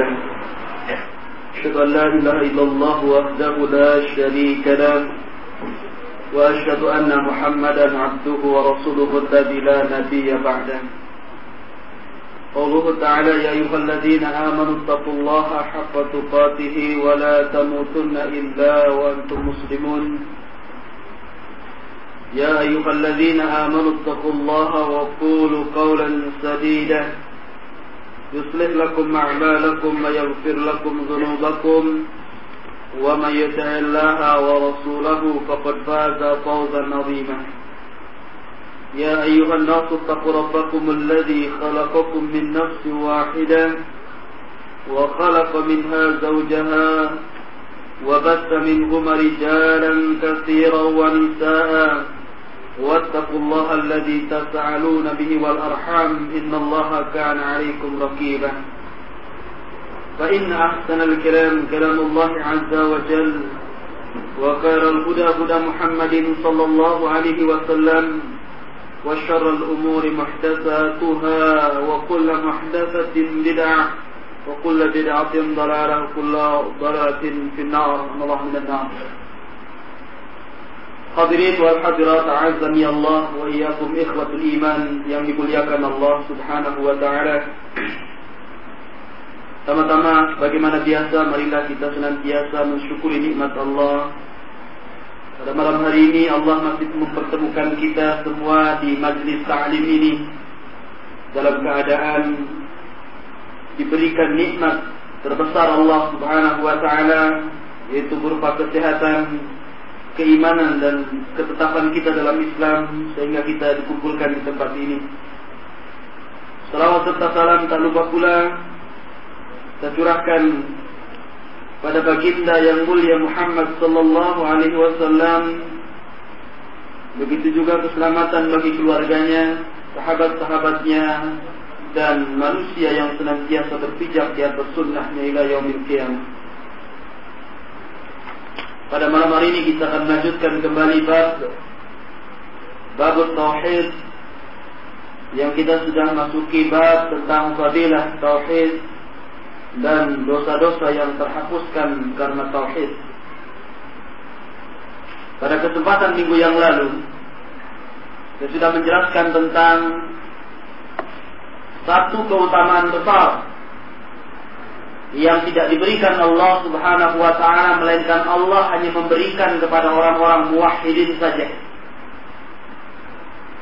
له أشهد أن لا إله إلا الله وحده لا شريك له وأشهد أن محمدا عبده ورسوله الذي لا نبي بعده. قوله تعالى يا أيها الذين آمنوا اتقوا الله حق تقاته ولا تموتن إلا وأنتم مسلمون. يا أيها الذين آمنوا اتقوا الله وقولوا قولا سديدا. يصلح لكم أعمالكم ويغفر لكم ذنوبكم ومن يطع الله ورسوله فقد فاز فوزا عظيما. يا أيها الناس اتقوا ربكم الذي خلقكم من نفس واحدة وخلق منها زوجها وبث منهما رجالا كثيرا ونساء واتقوا الله الذي تسألون به والأرحام إن الله كان عليكم رقيبا. فإن أحسن الكلام كلام الله عز وجل وخير الهدى هدى محمد صلى الله عليه وسلم وشر الأمور محدثاتها وكل محدثة بدعة وكل بدعة ضلالة وكل ضلالة في النار. الله من النار Hadirin wal hadirat azani Allah wa iyyakum ikhwatul iman yang dimuliakan Allah Subhanahu wa taala. Tama-tama bagaimana biasa marilah kita senantiasa mensyukuri nikmat Allah. Pada malam hari ini Allah masih mempertemukan kita semua di majlis ta'lim ini dalam keadaan diberikan nikmat terbesar Allah Subhanahu wa taala yaitu berupa kesehatan keimanan dan ketetapan kita dalam Islam sehingga kita dikumpulkan di tempat ini. Salawat serta salam tak lupa pula kita curahkan pada baginda yang mulia Muhammad sallallahu alaihi wasallam. Begitu juga keselamatan bagi keluarganya, sahabat-sahabatnya dan manusia yang senantiasa berpijak di atas sunnahnya ila yaumil qiyamah. Pada malam hari ini kita akan melanjutkan kembali bab bab tauhid yang kita sudah masuki bab tentang fadilah tauhid dan dosa-dosa yang terhapuskan karena tauhid. Pada kesempatan minggu yang lalu saya sudah menjelaskan tentang satu keutamaan besar yang tidak diberikan Allah Subhanahu wa taala melainkan Allah hanya memberikan kepada orang-orang muwahhidin saja.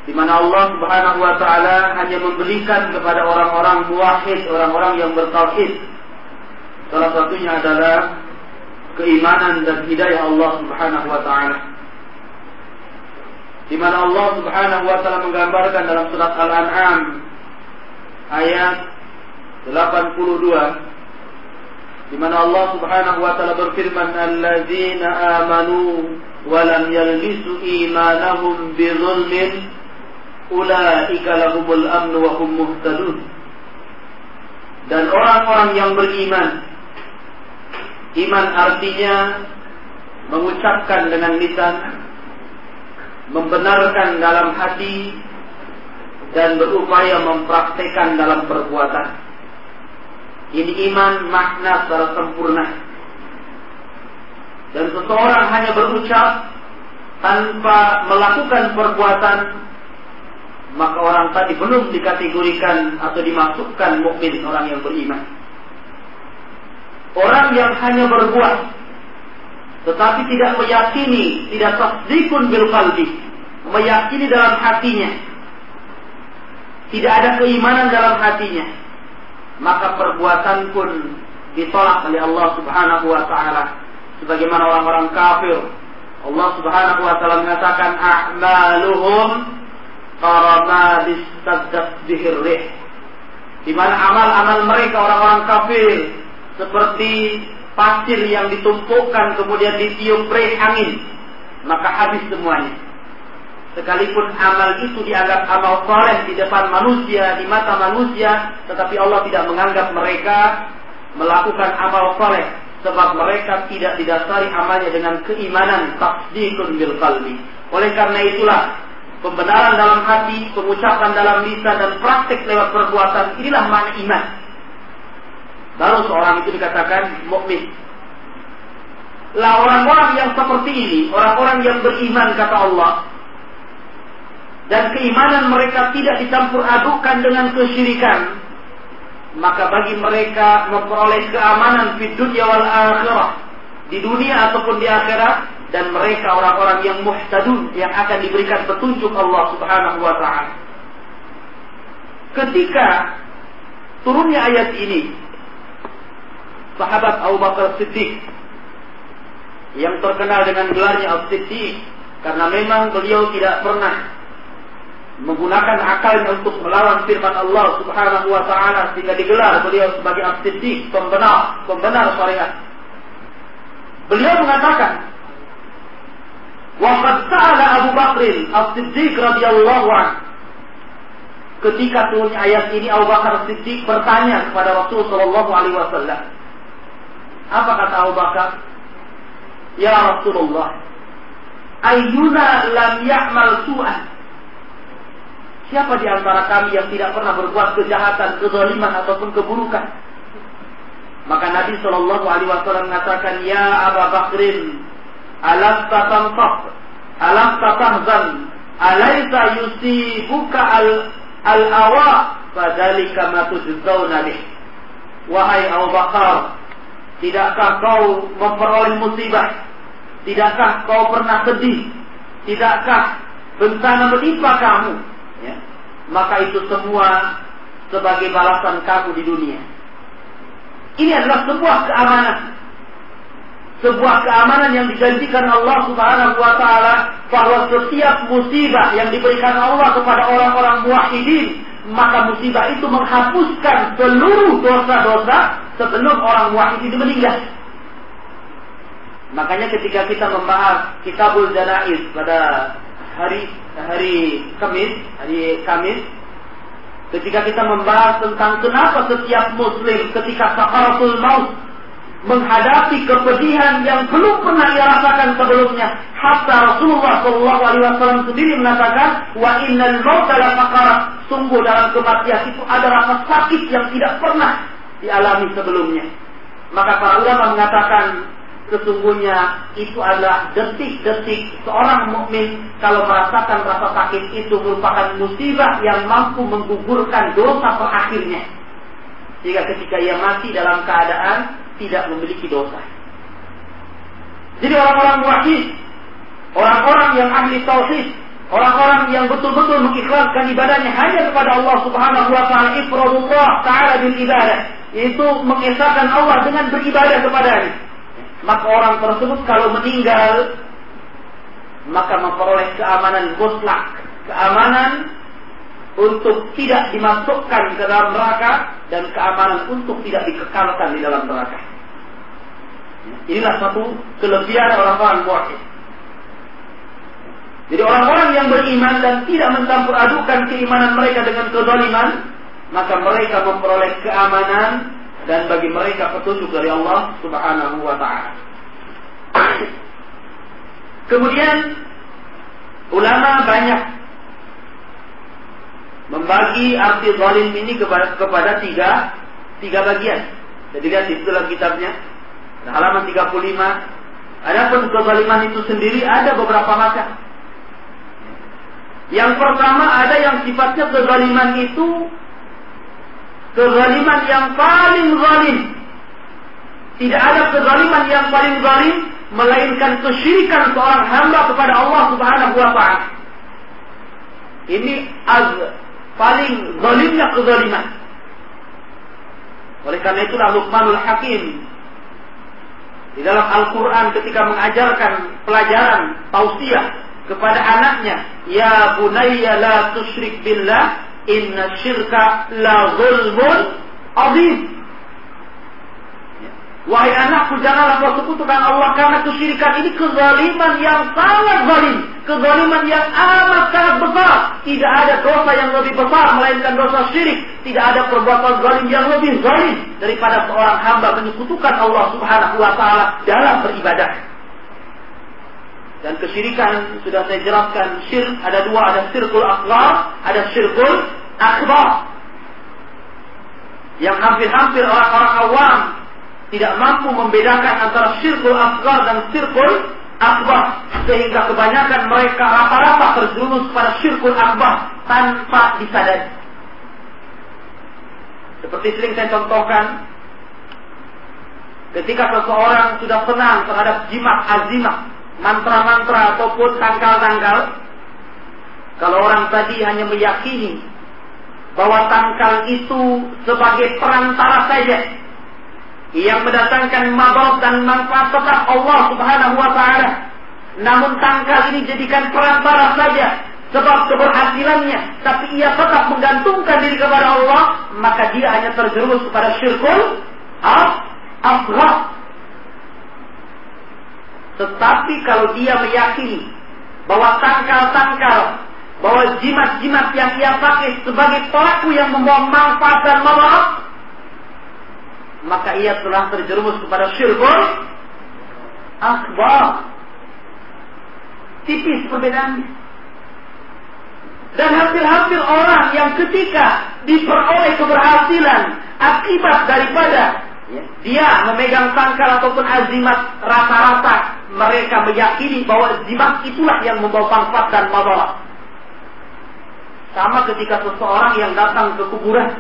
Di mana Allah Subhanahu wa taala hanya memberikan kepada orang-orang muwahhid, orang-orang yang bertauhid. Salah satunya adalah keimanan dan hidayah Allah Subhanahu wa taala. Di mana Allah Subhanahu wa taala menggambarkan dalam surat Al-An'am ayat 82 di mana Allah Subhanahu wa taala berfirman alladzina amanu wa lam yalbisu imanahum bidzulmin ulaika lahumul amn wa hum muhtadun. Dan orang-orang yang beriman iman artinya mengucapkan dengan lisan membenarkan dalam hati dan berupaya mempraktekkan dalam perbuatan ini iman makna secara sempurna. Dan seseorang hanya berucap tanpa melakukan perbuatan, maka orang tadi belum dikategorikan atau dimasukkan mukmin orang yang beriman. Orang yang hanya berbuat tetapi tidak meyakini, tidak tasdikun bil qalbi, meyakini dalam hatinya. Tidak ada keimanan dalam hatinya maka perbuatan pun ditolak oleh Allah Subhanahu wa taala. Sebagaimana orang-orang kafir Allah Subhanahu wa taala mengatakan a'maluhum qaramadis taddat bihir rih. Di mana amal-amal mereka orang-orang kafir seperti pasir yang ditumpukkan kemudian ditiup reh angin maka habis semuanya Sekalipun amal itu dianggap amal soleh di depan manusia, di mata manusia, tetapi Allah tidak menganggap mereka melakukan amal soleh. Sebab mereka tidak didasari amalnya dengan keimanan tasdikun bil qalbi. Oleh karena itulah pembenaran dalam hati, pengucapan dalam lisan dan praktek lewat perbuatan inilah makna iman. Baru seorang itu dikatakan mukmin. Lah orang-orang yang seperti ini, orang-orang yang beriman kata Allah, dan keimanan mereka tidak dicampur adukan dengan kesyirikan, maka bagi mereka memperoleh keamanan di dunia wal akhirah, di dunia ataupun di akhirat, dan mereka orang-orang yang muhtadun yang akan diberikan petunjuk Allah Subhanahu wa taala. Ketika turunnya ayat ini, sahabat Abu Bakar Siddiq yang terkenal dengan gelarnya As-Siddiq karena memang beliau tidak pernah menggunakan akalnya untuk melawan firman Allah Subhanahu wa taala sehingga digelar beliau sebagai As-Siddiq, pembenar, pembenar syariat. Beliau mengatakan, "Wa qad sa'ala Abu Bakr As-Siddiq radhiyallahu anhu" Ketika turunnya ayat ini Abu Bakar Siddiq bertanya kepada Rasulullah sallallahu alaihi wasallam, apa kata Abu Bakar? Ya Rasulullah, ayyuna lam ya'mal su'an. Siapa di antara kami yang tidak pernah berbuat kejahatan, kezaliman ataupun keburukan? Maka Nabi Shallallahu Alaihi Wasallam mengatakan, Ya Abu Bakrin, alam tatamfaq, alam tatahzan, alaisa yusibuka al al awa, fadalika ma tujzauna bih. Wahai Abu Bakar, Tidakkah kau memperoleh musibah? Tidakkah kau pernah sedih? Tidakkah bencana menimpa kamu? Ya. Maka itu semua sebagai balasan kamu di dunia. Ini adalah sebuah keamanan. Sebuah keamanan yang dijanjikan Allah Subhanahu wa taala bahwa setiap musibah yang diberikan Allah kepada orang-orang muwahhidin maka musibah itu menghapuskan seluruh dosa-dosa sebelum orang wahid itu meninggal. Makanya ketika kita membahas Kitabul Janaiz pada hari hari Kamis, hari Kamis, ketika kita membahas tentang kenapa setiap muslim ketika sakaratul maut menghadapi kepedihan yang belum pernah ia rasakan sebelumnya. Hatta Rasulullah Shallallahu Alaihi Wasallam sendiri mengatakan, wa innal dalam Sungguh dalam kematian itu ada rasa sakit yang tidak pernah dialami sebelumnya. Maka para ulama mengatakan sesungguhnya itu adalah detik-detik seorang mukmin kalau merasakan rasa sakit itu merupakan musibah yang mampu menggugurkan dosa terakhirnya. Jika ketika ia mati dalam keadaan tidak memiliki dosa. Jadi orang-orang wahid, orang-orang yang ahli tauhid, orang-orang yang betul-betul mengikhlaskan ibadahnya hanya kepada Allah Subhanahu wa taala, ifradullah taala bil ibadah, itu mengesahkan Allah dengan beribadah kepadanya. Maka orang tersebut kalau meninggal maka memperoleh keamanan mutlak, keamanan untuk tidak dimasukkan ke dalam neraka dan keamanan untuk tidak dikekalkan di dalam neraka. Inilah satu kelebihan orang-orang muwahhid. Jadi orang-orang yang beriman dan tidak mencampur adukan keimanan mereka dengan kezaliman, maka mereka memperoleh keamanan dan bagi mereka petunjuk dari Allah Subhanahu wa taala. Kemudian ulama banyak membagi arti zalim ini kepada, kepada tiga tiga bagian. Jadi lihat di dalam kitabnya halaman 35 Adapun kezaliman itu sendiri ada beberapa macam. Yang pertama ada yang sifatnya kezaliman itu kezaliman yang paling zalim. Tidak ada kezaliman yang paling zalim melainkan kesyirikan seorang hamba kepada Allah Subhanahu wa taala. Ini az paling zalimnya kezaliman. Oleh karena itulah Luqmanul Hakim di dalam Al-Quran ketika mengajarkan pelajaran tausiah kepada anaknya, Ya bunayya la tusyrik billah, inna syirka la zulmun azim. Wahai anakku, janganlah kau sekutukan Allah karena kesyirikan ini kezaliman yang sangat zalim. Kezaliman yang amat sangat besar. Tidak ada dosa yang lebih besar melainkan dosa syirik. Tidak ada perbuatan zalim yang lebih zalim daripada seorang hamba menyekutukan Allah Subhanahu wa taala dalam beribadah. Dan kesyirikan sudah saya jelaskan syirik ada dua, ada syirkul akbar, ada syirkul akbar. yang hampir-hampir orang-orang awam tidak mampu membedakan antara syirkul asgar dan syirkul akbar sehingga kebanyakan mereka rata-rata terjerumus pada syirkul akbar tanpa disadari. Seperti sering saya contohkan, ketika seseorang sudah senang terhadap jimat azimat, mantra-mantra ataupun tanggal-tanggal, kalau orang tadi hanya meyakini bahwa tangkal itu sebagai perantara saja yang mendatangkan madarat dan manfaat tetap Allah Subhanahu wa taala. Namun tangkal ini jadikan perantara saja sebab keberhasilannya, tapi ia tetap menggantungkan diri kepada Allah, maka dia hanya terjerumus kepada syirkul asghar. Tetapi kalau dia meyakini bahwa tangkal-tangkal bahwa jimat-jimat yang ia pakai sebagai pelaku yang membawa manfaat dan madarat maka ia telah terjerumus kepada syirkul akbar. Tipis perbedaannya. Dan hampir-hampir orang yang ketika diperoleh keberhasilan akibat daripada ya, dia memegang tangkal ataupun azimat rata-rata mereka meyakini bahwa jimat itulah yang membawa manfaat dan madarat sama ketika seseorang yang datang ke kuburan.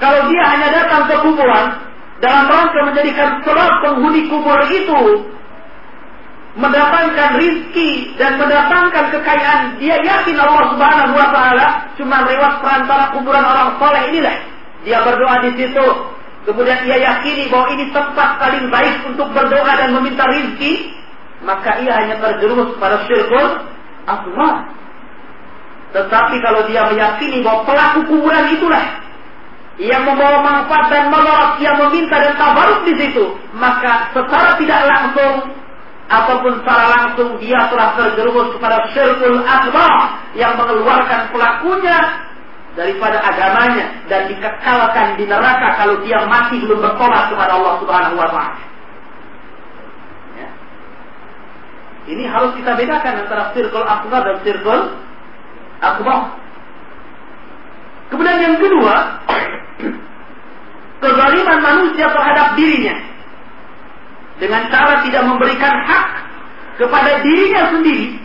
Kalau dia hanya datang ke kuburan dalam rangka menjadikan sebab penghuni kubur itu mendatangkan rizki dan mendatangkan kekayaan, dia yakin Allah Subhanahu wa taala cuma lewat perantara kuburan orang soleh inilah. Dia berdoa di situ. Kemudian ia yakini bahwa ini tempat paling baik untuk berdoa dan meminta rizki, maka ia hanya terjerumus pada syirkul Allah. Tetapi kalau dia meyakini bahwa pelaku kuburan itulah yang membawa manfaat dan madarat yang meminta dan tabaruk di situ, maka secara tidak langsung ataupun secara langsung dia telah terjerumus kepada syirkul akbar yang mengeluarkan pelakunya daripada agamanya dan dikekalkan di neraka kalau dia masih belum bertobat kepada Allah Subhanahu wa taala. Ini harus kita bedakan antara sirkul akbar dan sirkul akbar. Kemudian yang kedua, kezaliman manusia terhadap dirinya. Dengan cara tidak memberikan hak kepada dirinya sendiri.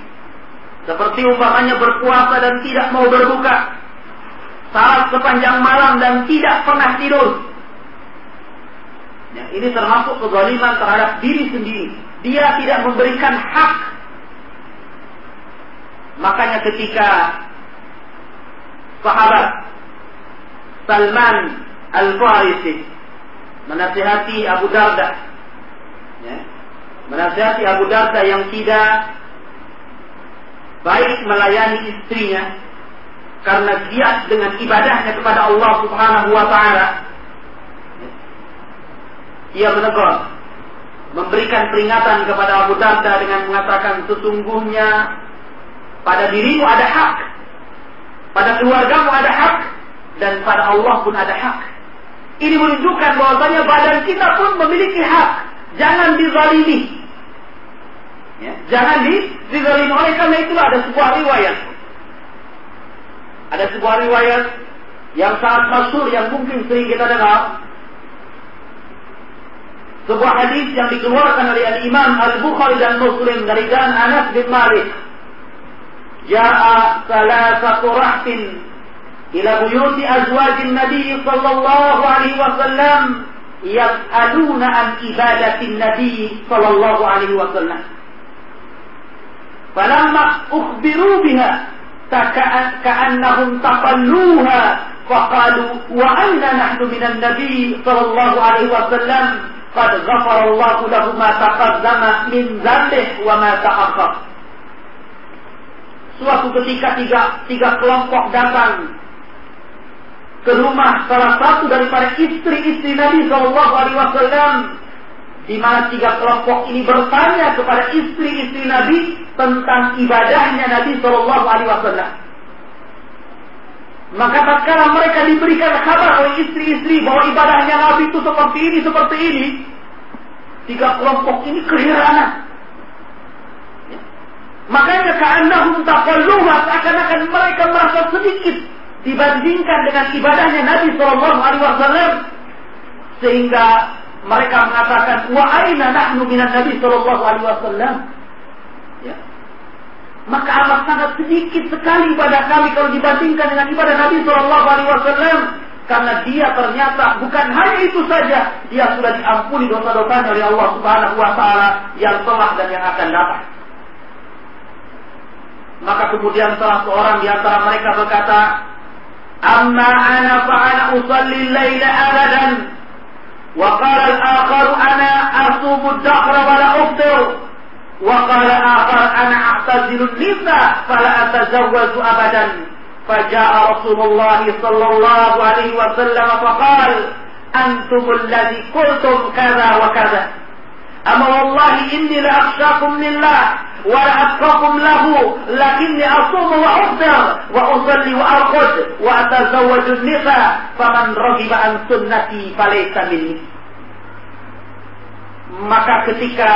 Seperti umpamanya berpuasa dan tidak mau berbuka. Salat sepanjang malam dan tidak pernah tidur. Ya, ini termasuk kezaliman terhadap diri sendiri dia tidak memberikan hak. Makanya ketika sahabat Salman Al-Farisi menasihati Abu Darda, ya, menasihati Abu Darda yang tidak baik melayani istrinya karena giat dengan ibadahnya kepada Allah Subhanahu wa taala. Ia menegur memberikan peringatan kepada Abu Darda dengan mengatakan sesungguhnya pada dirimu ada hak, pada keluargamu ada hak, dan pada Allah pun ada hak. Ini menunjukkan bahwasanya badan kita pun memiliki hak. Jangan dizalimi. Ya, jangan di, dizalimi. Oleh karena itu ada sebuah riwayat. Ada sebuah riwayat yang sangat masyhur yang mungkin sering kita dengar sebuah hadis yang dikeluarkan oleh Al Imam Al Bukhari dan Muslim dari jalan Anas bin Malik. Ja'a salasatu rahtin ila buyuti azwajin Nabi sallallahu alaihi wasallam yas'aluna an ibadatin Nabi sallallahu alaihi wasallam. Falamma ukhbiru biha ka'annahum taqalluha faqalu wa anna nahnu minan Nabi sallallahu alaihi wasallam Qad ghafarallahu lahu ma taqaddama min dzambih wa ma ta'akhkhar. Suatu ketika tiga, tiga kelompok datang ke rumah salah satu daripada istri-istri Nabi Shallallahu Alaihi Wasallam, di mana tiga kelompok ini bertanya kepada istri-istri Nabi tentang ibadahnya Nabi Shallallahu Alaihi Wasallam. Maka tatkala mereka diberikan kabar oleh istri-istri bahwa ibadahnya Nabi itu seperti ini, seperti ini, tiga kelompok ini keheranan. Ya. Makanya karena taqalluha akan akan mereka merasa sedikit dibandingkan dengan ibadahnya Nabi Shallallahu Alaihi Wasallam sehingga mereka mengatakan wa aina nahnu Nabi Shallallahu Alaihi Wasallam. Maka amat sangat sedikit sekali ibadah kami kalau dibandingkan dengan ibadah Nabi Shallallahu Alaihi Wasallam karena dia ternyata bukan hanya itu saja dia sudah diampuni dosa-dosanya oleh Allah Subhanahu Wa Taala yang telah dan yang akan datang maka kemudian salah seorang di antara mereka berkata, "Amma ana fa ana usalli laila abadan." Wa qala al-akhar ana asumu ad-dahra wa la uftir. Wa qala akhar ana a'tazilu an-nisa fala atazawwaju abadan. فجاء رسول الله صلى الله عليه وسلم فقال أنتم الذي قلتم كذا وكذا أما والله إني لأخشاكم لله وأتقاكم له لكني أصوم وأفطر وأصلي وأرقد وأتزوج النساء فمن رغب عن سنتي فليس مني maka ketika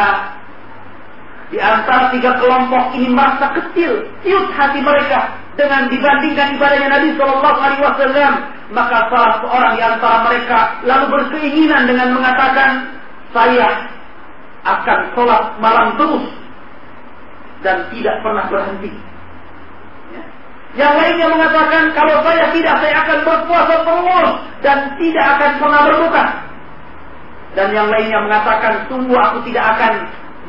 di antara tiga kelompok ini merasa kecil, tiut hati mereka dengan dibandingkan ibadahnya Nabi Shallallahu Alaihi Wasallam, maka salah seorang di antara mereka lalu berkeinginan dengan mengatakan, saya akan sholat malam terus dan tidak pernah berhenti. Ya. Yang lainnya mengatakan kalau saya tidak saya akan berpuasa terus dan tidak akan pernah berbuka. Dan yang lainnya mengatakan sungguh aku tidak akan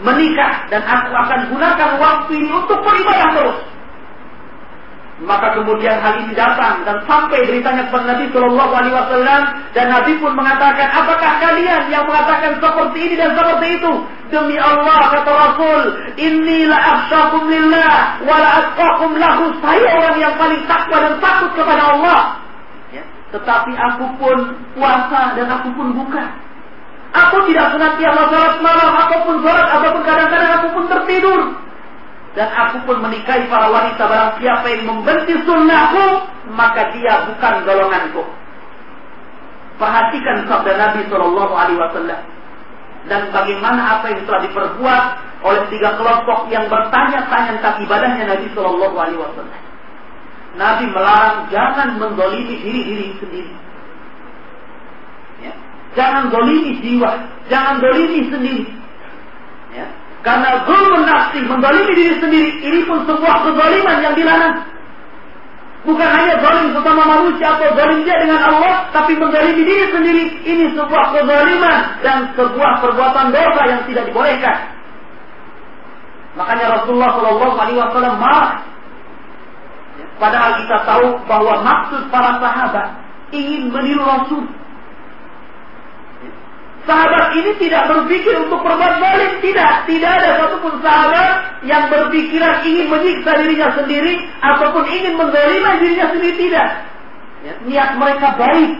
menikah dan aku akan gunakan waktu ini untuk beribadah terus. Maka kemudian hal ini datang dan sampai beritanya kepada Nabi Shallallahu Alaihi Wasallam dan Nabi pun mengatakan, apakah kalian yang mengatakan seperti ini dan seperti itu? Demi Allah kata Rasul, inilah akhsyakum lillah wa la lahu. Saya orang yang paling takwa dan takut kepada Allah. Ya. Tetapi aku pun puasa dan aku pun buka. Aku tidak senantiasa sholat malam, aku pun sholat, ataupun kadang-kadang aku pun tertidur. Dan aku pun menikahi para wanita barang siapa yang membenci sunnahku maka dia bukan golonganku. Perhatikan sabda Nabi Shallallahu Alaihi Wasallam. Dan bagaimana apa yang telah diperbuat oleh tiga kelompok yang bertanya-tanya tentang ibadahnya Nabi Shallallahu Alaihi Wasallam. Nabi melarang jangan mendolimi diri diri sendiri. Jangan dolimi jiwa jangan dolimi sendiri ya. Karena zulmun nafsi, mendolimi diri sendiri, ini pun sebuah kezaliman yang dilarang. Bukan hanya zalim sesama manusia atau zalim dia dengan Allah, tapi mendolimi diri sendiri, ini sebuah kezaliman dan sebuah perbuatan dosa yang tidak dibolehkan. Makanya Rasulullah Shallallahu Alaihi Wasallam marah. Padahal kita tahu bahwa maksud para sahabat ingin meniru Rasul Sahabat ini tidak berpikir untuk berbuat balik, tidak. Tidak ada satupun sahabat yang berpikiran ingin menyiksa dirinya sendiri ataupun ingin mendolimi dirinya sendiri tidak. Ya, niat mereka baik,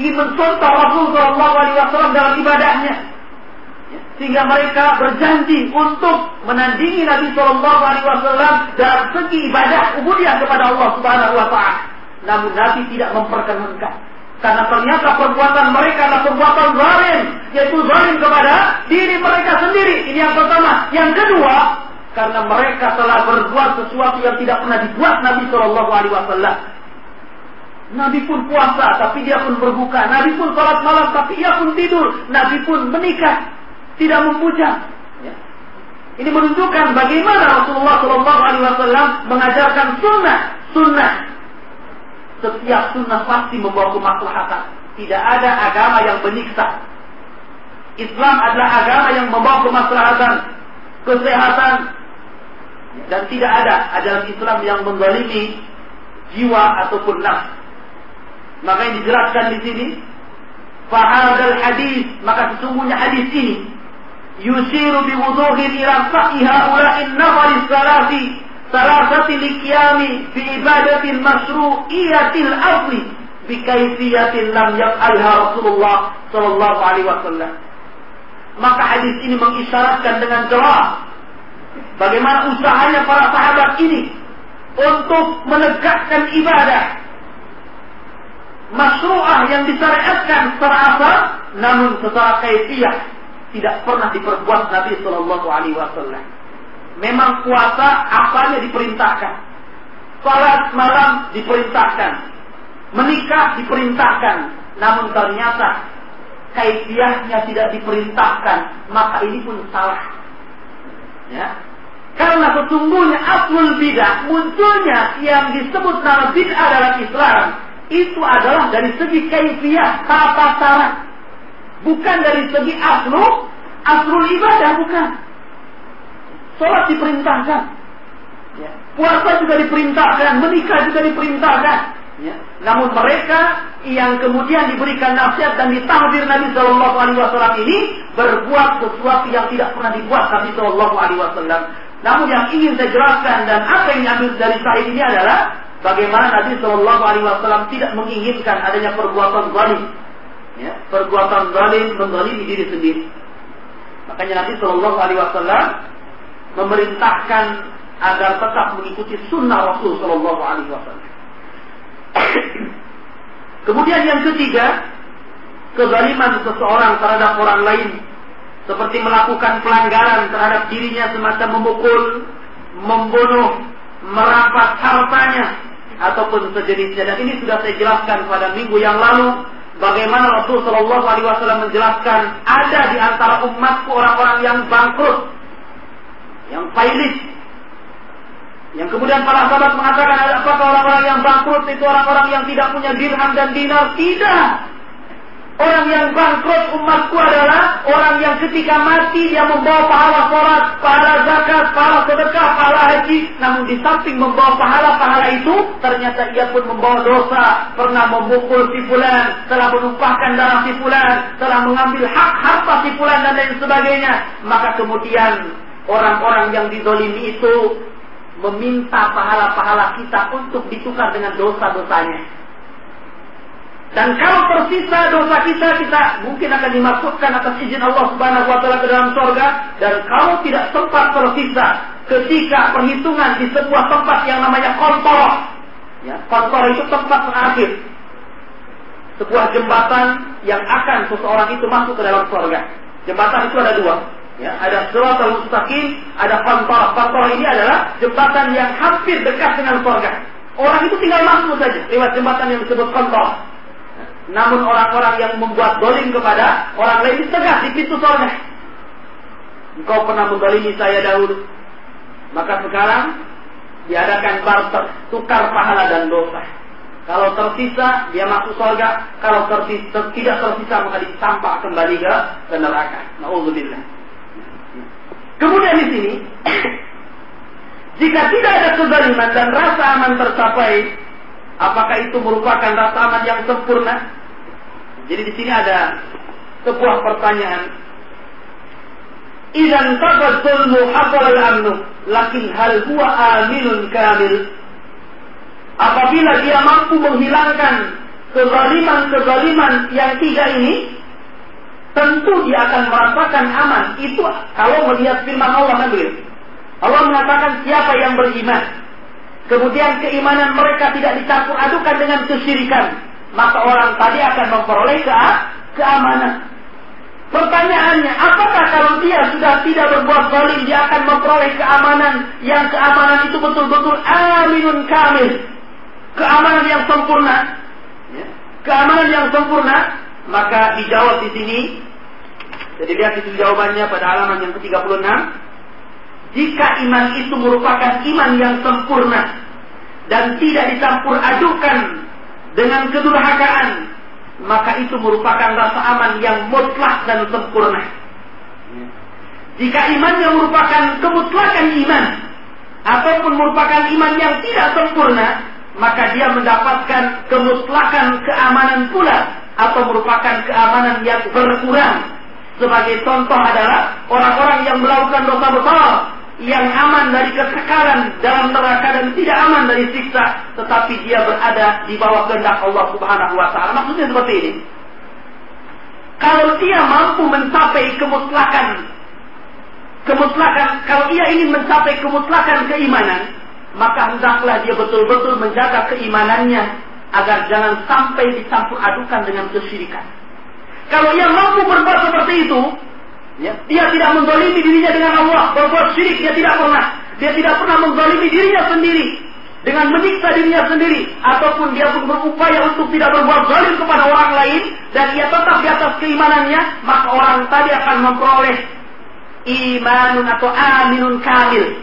ingin mencontoh Rasul Shallallahu Alaihi Wasallam dalam ibadahnya, ya, sehingga mereka berjanji untuk menandingi Nabi Shallallahu Alaihi Wasallam dalam segi ibadah ubudiyah kepada Allah Subhanahu Wa Taala. Namun Nabi tidak memperkenankan. Karena ternyata perbuatan mereka adalah perbuatan zalim, yaitu zalim kepada diri mereka sendiri. Ini yang pertama. Yang kedua, karena mereka telah berbuat sesuatu yang tidak pernah dibuat Nabi Shallallahu Alaihi Wasallam. Nabi pun puasa, tapi dia pun berbuka. Nabi pun sholat malam, tapi ia pun tidur. Nabi pun menikah, tidak memuja. Ya. Ini menunjukkan bagaimana Rasulullah Shallallahu Alaihi Wasallam mengajarkan sunnah, sunnah setiap sunnah pasti membawa kemaslahatan. Tidak ada agama yang menyiksa. Islam adalah agama yang membawa kemaslahatan, kesehatan, dan tidak ada ajaran Islam yang menzalimi jiwa ataupun nafs. Maka yang dijelaskan di sini, fahadal hadis, maka sesungguhnya hadis ini yusiru biwuduhin ila sa'i haula'in nafari salati fi ibadatil masyru'iyatil asli bi kaifiyatin lam yaf'alha Rasulullah sallallahu alaihi wasallam. Maka hadis ini mengisyaratkan dengan jelas bagaimana usahanya para sahabat ini untuk menegakkan ibadah masyru'ah yang disyariatkan secara asal namun secara kaifiyah tidak pernah diperbuat Nabi Shallallahu alaihi wasallam memang puasa asalnya diperintahkan. Salat malam diperintahkan. Menikah diperintahkan. Namun ternyata kaifiahnya tidak diperintahkan, maka ini pun salah. Ya. Karena sesungguhnya aslul bidah munculnya yang disebut nama bid'ah dalam Islam itu adalah dari segi kaifiah tata cara. Bukan dari segi aslu, aslul ibadah bukan. Sholat diperintahkan. Ya. Puasa juga diperintahkan, menikah juga diperintahkan. Ya. Namun mereka yang kemudian diberikan nasihat dan ditahdir Nabi Shallallahu Alaihi Wasallam ini berbuat sesuatu yang tidak pernah dibuat Nabi Shallallahu Alaihi Wasallam. Namun yang ingin saya jelaskan dan apa yang diambil dari sahih ini adalah bagaimana Nabi Shallallahu Alaihi Wasallam tidak menginginkan adanya perbuatan zalim, ya, perbuatan zalim menzalimi diri sendiri. Makanya Nabi Shallallahu Alaihi Wasallam memerintahkan agar tetap mengikuti sunnah Rasul Shallallahu Alaihi Wasallam. Kemudian yang ketiga, kezaliman seseorang terhadap orang lain seperti melakukan pelanggaran terhadap dirinya semacam memukul, membunuh, merampas hartanya ataupun sejenisnya. Dan ini sudah saya jelaskan pada minggu yang lalu bagaimana Rasul Shallallahu Alaihi Wasallam menjelaskan ada di antara umatku orang-orang yang bangkrut, yang pailit, yang kemudian para sahabat mengatakan apakah orang-orang yang bangkrut itu orang-orang yang tidak punya dirham dan dinar? Tidak. Orang yang bangkrut umatku adalah orang yang ketika mati dia membawa pahala sholat, pahala zakat, pahala sedekah, pahala haji. Namun di samping membawa pahala-pahala itu, ternyata ia pun membawa dosa. Pernah memukul si fulan, telah menumpahkan darah si fulan, telah mengambil hak harta si fulan dan lain sebagainya. Maka kemudian orang-orang yang didolimi itu meminta pahala-pahala kita untuk ditukar dengan dosa-dosanya. Dan kalau tersisa dosa kita, kita mungkin akan dimasukkan atas izin Allah Subhanahu wa taala ke dalam surga dan kalau tidak sempat tersisa ketika perhitungan di sebuah tempat yang namanya kontor. Ya, kontor itu tempat terakhir. Sebuah jembatan yang akan seseorang itu masuk ke dalam surga. Jembatan itu ada dua. Ya, ada siratal mustaqim, ada qantarah. Qantarah ini adalah jembatan yang hampir dekat dengan surga. Orang itu tinggal masuk saja lewat jembatan yang disebut qantarah. Namun orang-orang yang membuat dolim kepada orang lain ditegah di pintu surga. Engkau pernah mendolimi saya dahulu. Maka sekarang diadakan barter, tukar pahala dan dosa. Kalau tersisa, dia masuk surga. Kalau tersisa, tidak tersisa, maka ditampak kembali ke neraka. Nauzubillah. Kemudian di sini, jika tidak ada kezaliman dan rasa aman tercapai, apakah itu merupakan rasa aman yang sempurna? Jadi di sini ada sebuah pertanyaan. Idan zulmu haqal amnu, lakin hal huwa aminun kamil. Apabila dia mampu menghilangkan kezaliman-kezaliman yang tiga ini, tentu dia akan merasakan aman. Itu kalau melihat firman Allah Nabi. Allah mengatakan siapa yang beriman. Kemudian keimanan mereka tidak dicampur adukan dengan kesyirikan. Maka orang tadi akan memperoleh ke keamanan. Pertanyaannya, apakah kalau dia sudah tidak berbuat zalim, dia akan memperoleh keamanan yang keamanan itu betul-betul aminun kamil. Keamanan yang sempurna. Ya. Keamanan yang sempurna maka dijawab di sini. Jadi lihat itu jawabannya pada halaman yang ke-36. Jika iman itu merupakan iman yang sempurna dan tidak dicampur adukan dengan kedurhakaan, maka itu merupakan rasa aman yang mutlak dan sempurna. Jika imannya merupakan kemutlakan iman ataupun merupakan iman yang tidak sempurna, maka dia mendapatkan kemutlakan keamanan pula atau merupakan keamanan yang berkurang. Sebagai contoh adalah orang-orang yang melakukan dosa besar yang aman dari kekekalan dalam neraka dan tidak aman dari siksa, tetapi dia berada di bawah kehendak Allah Subhanahu wa taala. Maksudnya seperti ini. Kalau dia mampu mencapai kemutlakan kemutlakan, kalau ia ingin mencapai kemutlakan keimanan, maka hendaklah dia betul-betul menjaga keimanannya agar jangan sampai dicampur adukan dengan kesyirikan. Kalau ia mampu berbuat seperti itu, ya, dia tidak menzalimi dirinya dengan Allah, berbuat syirik dia tidak pernah. Dia tidak pernah menzalimi dirinya sendiri. dengan menyiksa dirinya sendiri ataupun dia pun berupaya untuk tidak berbuat zalim kepada orang lain dan ia tetap di atas keimanannya maka orang tadi akan memperoleh imanun atau aminun kamil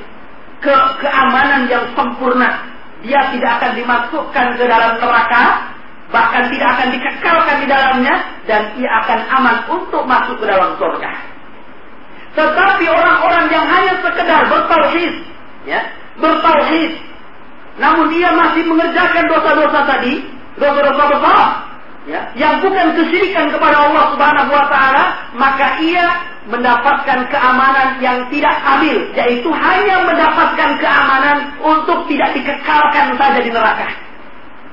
ke keamanan yang sempurna dia tidak akan dimasukkan ke dalam neraka bahkan tidak akan dikekalkan di dalamnya dan ia akan aman untuk masuk ke dalam surga. Tetapi orang-orang yang hanya sekedar bertauhid ya bertauhid namun dia masih mengerjakan dosa-dosa tadi, dosa-dosa besar, ya, yang bukan kesyirikan kepada Allah Subhanahu wa taala, maka ia mendapatkan keamanan yang tidak adil, yaitu hanya mendapatkan keamanan untuk tidak dikekalkan saja di neraka.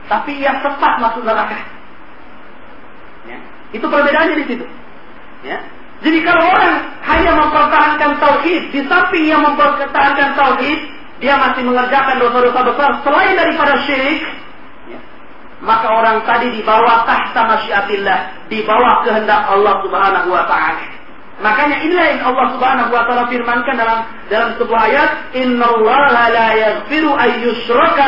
Tapi ia sempat masuk neraka. Ya. Itu perbedaannya di situ. Ya. Jadi kalau orang hanya mempertahankan tauhid, di samping ia mempertahankan tauhid, dia masih mengerjakan dosa-dosa besar selain daripada syirik, maka orang tadi di bawah tahta masyiatillah, di bawah kehendak Allah Subhanahu wa taala. Makanya inilah yang Allah Subhanahu wa taala firmankan dalam dalam sebuah ayat, "Innallaha la yaghfiru an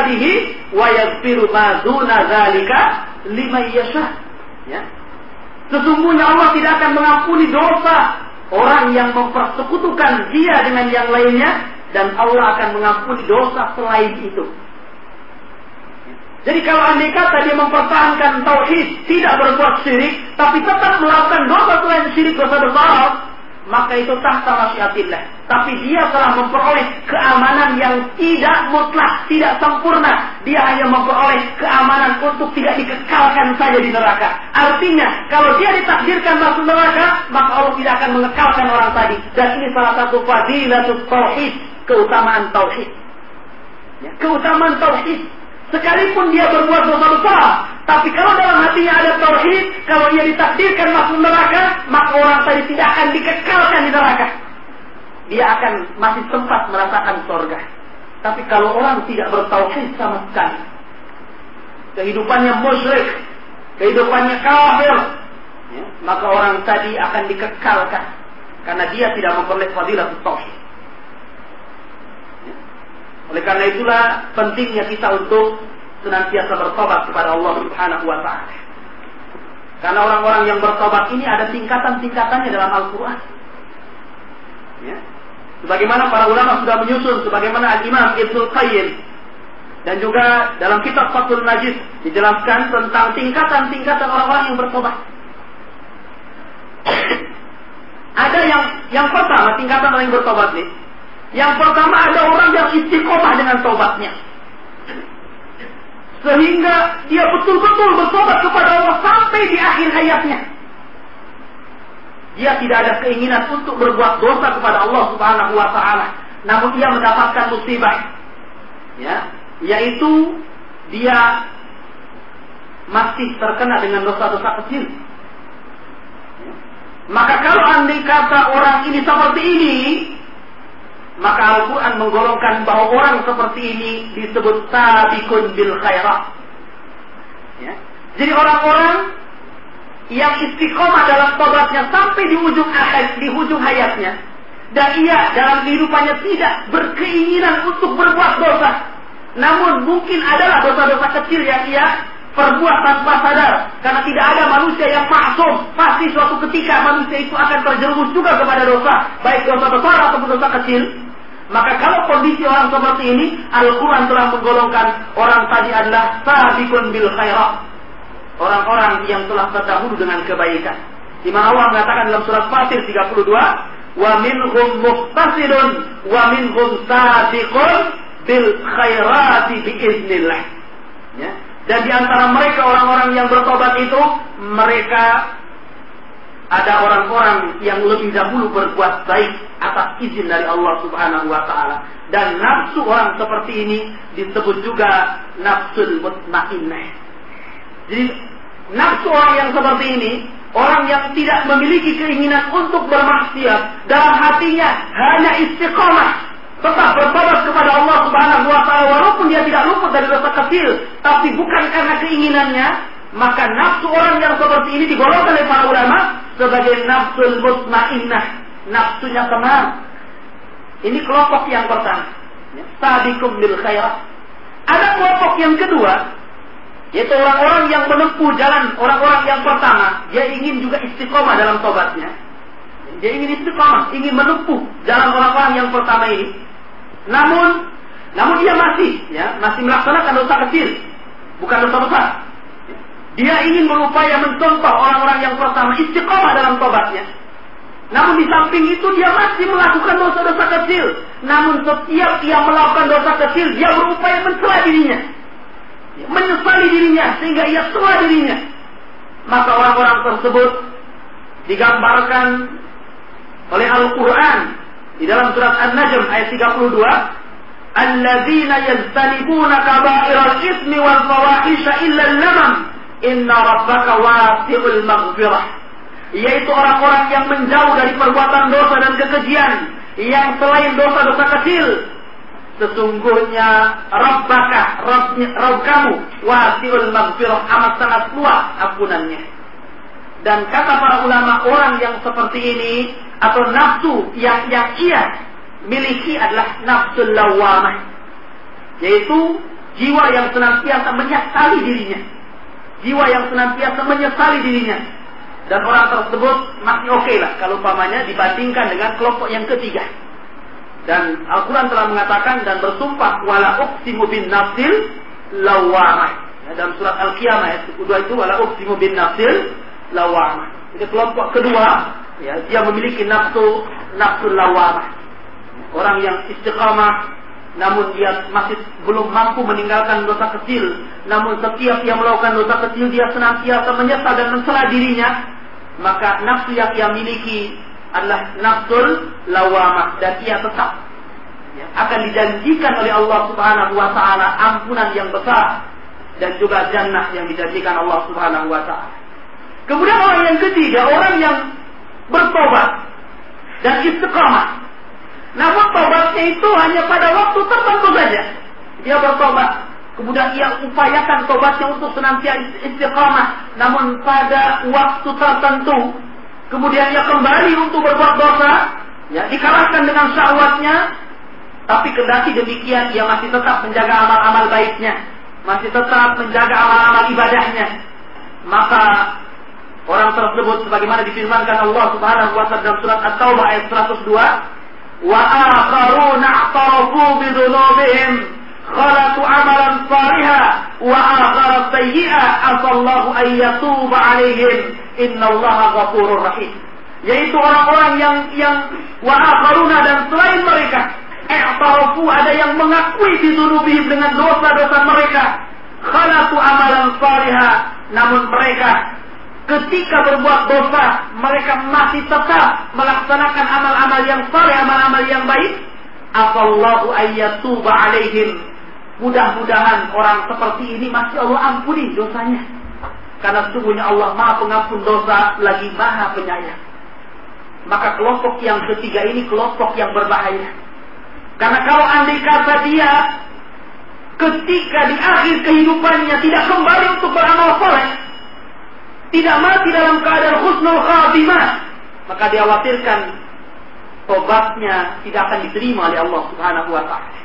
bihi wa yaghfiru ma duna dzalika liman yasha." Ya. Sesungguhnya Allah tidak akan mengampuni dosa orang yang mempersekutukan dia dengan yang lainnya dan Allah akan mengampuni dosa selain itu. Jadi kalau andai kata dia mempertahankan tauhid, tidak berbuat syirik, tapi tetap melakukan dosa selain syirik, dosa besar, maka itu tahta masyiatillah. Tapi dia telah memperoleh keamanan yang tidak mutlak, tidak sempurna. Dia hanya memperoleh keamanan untuk tidak dikekalkan saja di neraka. Artinya, kalau dia ditakdirkan masuk neraka, maka Allah tidak akan mengekalkan orang tadi. Dan ini salah satu fadilatul tauhid keutamaan tauhid. Ya, keutamaan tauhid. Sekalipun dia berbuat dosa besar, tapi kalau dalam hatinya ada tauhid, kalau ia ditakdirkan masuk neraka, maka orang tadi tidak akan dikekalkan di neraka. Dia akan masih sempat merasakan surga. Tapi kalau orang tidak bertauhid sama sekali, kehidupannya musyrik, kehidupannya kafir, ya, maka orang tadi akan dikekalkan karena dia tidak memperoleh fadilah tauhid. Oleh karena itulah pentingnya kita untuk senantiasa bertobat kepada Allah Subhanahu wa taala. Karena orang-orang yang bertobat ini ada tingkatan-tingkatannya dalam Al-Qur'an. Ya. Sebagaimana para ulama sudah menyusun, sebagaimana Al-Imam Ibnu Qayyim dan juga dalam kitab Fathul Najis dijelaskan tentang tingkatan-tingkatan orang-orang yang bertobat. ada yang yang pertama tingkatan orang yang bertobat nih yang pertama ada orang yang istiqomah dengan tobatnya. Sehingga dia betul-betul bertobat kepada Allah sampai di akhir hayatnya. Dia tidak ada keinginan untuk berbuat dosa kepada Allah Subhanahu wa taala, namun ia mendapatkan musibah. Ya, yaitu dia masih terkena dengan dosa-dosa kecil. Maka kalau andai kata orang ini seperti ini, maka Al-Quran menggolongkan bahwa orang seperti ini disebut sabikun bil khairat. Ya. Jadi orang-orang yang istiqomah dalam tobatnya sampai di ujung akhir, di ujung hayatnya, dan ia dalam kehidupannya tidak berkeinginan untuk berbuat dosa, namun mungkin adalah dosa-dosa kecil yang ia perbuat tanpa sadar karena tidak ada manusia yang maksum pasti suatu ketika manusia itu akan terjerumus juga kepada dosa baik dosa besar ataupun dosa kecil maka kalau kondisi orang seperti ini, Al-Quran telah menggolongkan orang tadi adalah sabiqun bil khairat. Orang-orang yang telah terdahulu dengan kebaikan. Di mana Allah mengatakan dalam surat Fatir 32, wa minhum muqtasidun wa minhum sabiqun bil khairati biiznillah. Ya. Dan di antara mereka orang-orang yang bertobat itu, mereka ada orang-orang yang lebih dahulu berbuat baik atas izin dari Allah Subhanahu wa taala. Dan nafsu orang seperti ini disebut juga nafsul mutmainnah. Jadi nafsu orang yang seperti ini Orang yang tidak memiliki keinginan untuk bermaksiat dalam hatinya hanya istiqomah tetap bertobat kepada Allah Subhanahu wa taala walaupun dia tidak luput dari dosa kecil tapi bukan karena keinginannya maka nafsu orang yang seperti ini digolongkan oleh para ulama sebagai nafsul mutmainnah, nafsunya tenang. Ini kelompok yang pertama. Ya, Sabikum bil khairat. Ada kelompok yang kedua, yaitu orang-orang yang menempuh jalan orang-orang yang pertama. Dia ingin juga istiqomah dalam tobatnya. Dia ingin istiqomah, ingin menempuh jalan orang-orang yang pertama ini. Namun, namun dia masih, ya, masih melaksanakan dosa kecil, bukan dosa besar. Dia ingin berupaya mencontoh orang-orang yang pertama istiqomah dalam tobatnya. Namun di samping itu dia masih melakukan dosa-dosa kecil. Namun setiap dia melakukan dosa kecil, dia berupaya mencela dirinya. Menyesali dirinya sehingga ia cela dirinya. Maka orang-orang tersebut digambarkan oleh Al-Quran di dalam surat An-Najm ayat 32 Alladzina yajtanibuna kaba'iral ismi wal fawahisha illa al-lamam inna rabbaka wasi'ul maghfirah. Yaitu orang-orang yang menjauh dari perbuatan dosa dan kekejian yang selain dosa-dosa kecil sesungguhnya Rabbaka Rabb, Rabb kamu wasiul maghfirah amat sangat luas ampunannya. Dan kata para ulama orang yang seperti ini atau nafsu yang yang ia miliki adalah nafsu lawamah yaitu jiwa yang senantiasa menyesali dirinya jiwa yang senantiasa menyesali dirinya dan orang tersebut masih oke okay lah kalau umpamanya dibandingkan dengan kelompok yang ketiga. Dan Al-Quran telah mengatakan dan bersumpah wala uqsimu bin nafsil lawamah. Ya, dalam surat Al-Qiyamah ayat kedua itu wala uqsimu bin nafsil lawamah. Jadi kelompok kedua ya, dia memiliki nafsu nafsu lawamah. Orang yang istiqamah namun dia masih belum mampu meninggalkan dosa kecil. Namun setiap dia melakukan dosa kecil, dia senantiasa menyesal dan mencela dirinya maka nafsu yang ia miliki adalah nafsul lawamah dan ia tetap ya, akan dijanjikan oleh Allah Subhanahu wa taala ampunan yang besar dan juga jannah yang dijanjikan Allah Subhanahu wa taala. Kemudian orang yang ketiga, orang yang bertobat dan istiqamah. Namun tobatnya itu hanya pada waktu tertentu saja. Dia bertobat Kemudian ia upayakan tobatnya untuk senantiasa istiqamah. Namun pada waktu tertentu, kemudian ia kembali untuk berbuat dosa, ya dikalahkan dengan syahwatnya, tapi kendati demikian ia masih tetap menjaga amal-amal baiknya, masih tetap menjaga amal-amal ibadahnya. Maka orang tersebut sebagaimana difirmankan Allah Subhanahu wa taala dalam surat At-Taubah ayat 102, wa akharuna a'tarafu bi khalatu amalan salihah wa akhara sayyi'ah asallahu an yatuba alaihim innallaha ghafurur rahim yaitu orang-orang yang yang wa akharuna dan selain mereka i'tarafu ada yang mengakui bidunubihim dengan dosa-dosa mereka. khalatu amalan salihah namun mereka ketika berbuat dosa mereka masih tetap melaksanakan amal-amal yang saleh amal-amal yang baik afallahu ayyatuba alaihim Mudah-mudahan orang seperti ini masih Allah ampuni dosanya. Karena sesungguhnya Allah maha pengampun dosa lagi maha penyayang. Maka kelompok yang ketiga ini kelompok yang berbahaya. Karena kalau andai kata dia ketika di akhir kehidupannya tidak kembali untuk beramal soleh, tidak mati dalam keadaan husnul khatimah, maka dikhawatirkan tobatnya tidak akan diterima oleh Allah Subhanahu wa taala.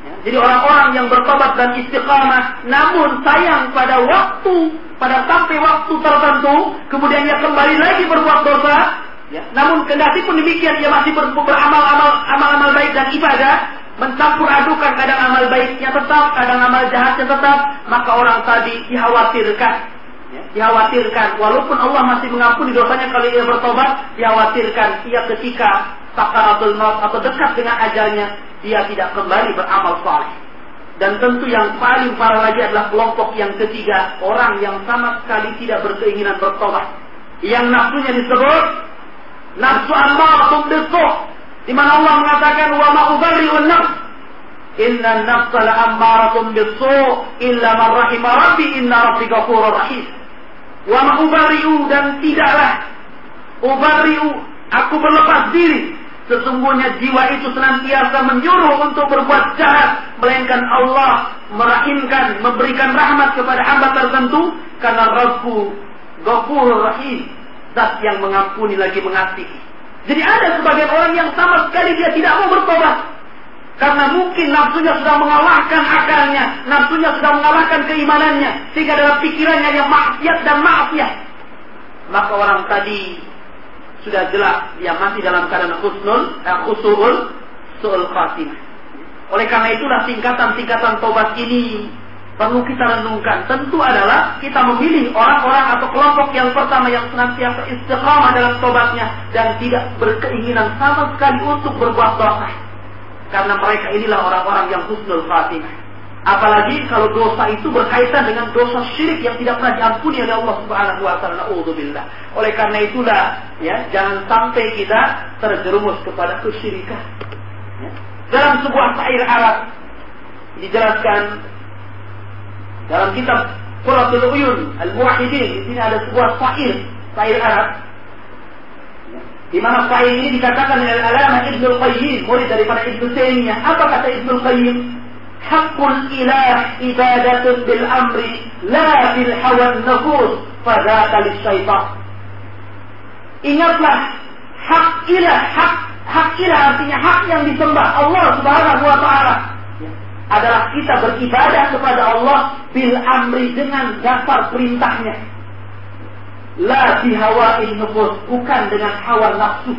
Ya, jadi orang-orang yang bertobat dan istiqamah, namun sayang pada waktu, pada sampai waktu tertentu, kemudian dia kembali lagi berbuat dosa, ya, namun kendati pun demikian dia masih ber, beramal-amal amal-amal baik dan ibadah, mencampur adukan kadang amal baiknya tetap, kadang amal jahatnya tetap, maka orang tadi dikhawatirkan, dikhawatirkan, walaupun Allah masih mengampuni dosanya kalau ia bertobat, dikhawatirkan ia ketika sakaratul maut atau dekat dengan ajalnya, dia tidak kembali beramal saleh. Dan tentu yang paling parah lagi adalah kelompok yang ketiga, orang yang sama sekali tidak berkeinginan bertobat. Yang nafsunya disebut nafsu ammaratun bisu. Di mana Allah mengatakan wa ma ubarri'un. Inna nafsa ammaratun illa man rabbi inna rabbi ghafurur rahim. Wa ma ubarri'u dan tidaklah ubarri'u aku berlepas diri Sesungguhnya jiwa itu senantiasa menyuruh untuk berbuat jahat. Melainkan Allah merahimkan, memberikan rahmat kepada hamba tertentu. Karena Rabbu Ghafur Rahim. Zat yang mengampuni lagi mengasihi. Jadi ada sebagian orang yang sama sekali dia tidak mau bertobat. Karena mungkin nafsunya sudah mengalahkan akalnya, nafsunya sudah mengalahkan keimanannya, sehingga dalam pikirannya yang maksiat dan maksiat. Maka orang tadi sudah jelas dia masih dalam keadaan khusnul, eh, khusul, su'ul khatimah. Oleh karena itulah tingkatan-tingkatan tobat ini perlu kita renungkan. Tentu adalah kita memilih orang-orang atau kelompok yang pertama yang senantiasa istiqamah dalam tobatnya dan tidak berkeinginan sama sekali untuk berbuat dosa. Karena mereka inilah orang-orang yang husnul khatimah. Apalagi kalau dosa itu berkaitan dengan dosa syirik yang tidak pernah diampuni oleh Allah Subhanahu wa taala. Oleh karena itulah ya, jangan sampai kita terjerumus kepada kesyirikan. Ya. Dalam sebuah syair Arab dijelaskan dalam kitab Quratul Uyun Al-Muwahhidin di sini ada sebuah syair, syair Arab di mana syair ini dikatakan oleh Alama Ibnu Qayyim, murid daripada Ibnu Taimiyah. Apa kata Ibnu Qayyim? Hakul ilah ibadatun bil amri la bil hawa nufus fadzaka syaitan. Ingatlah hak ilah, hak hak ilah artinya hak yang disembah Allah Subhanahu wa taala adalah kita beribadah kepada Allah bil amri dengan dasar perintahnya La bihawain nufus. Bukan dengan hawa nafsu.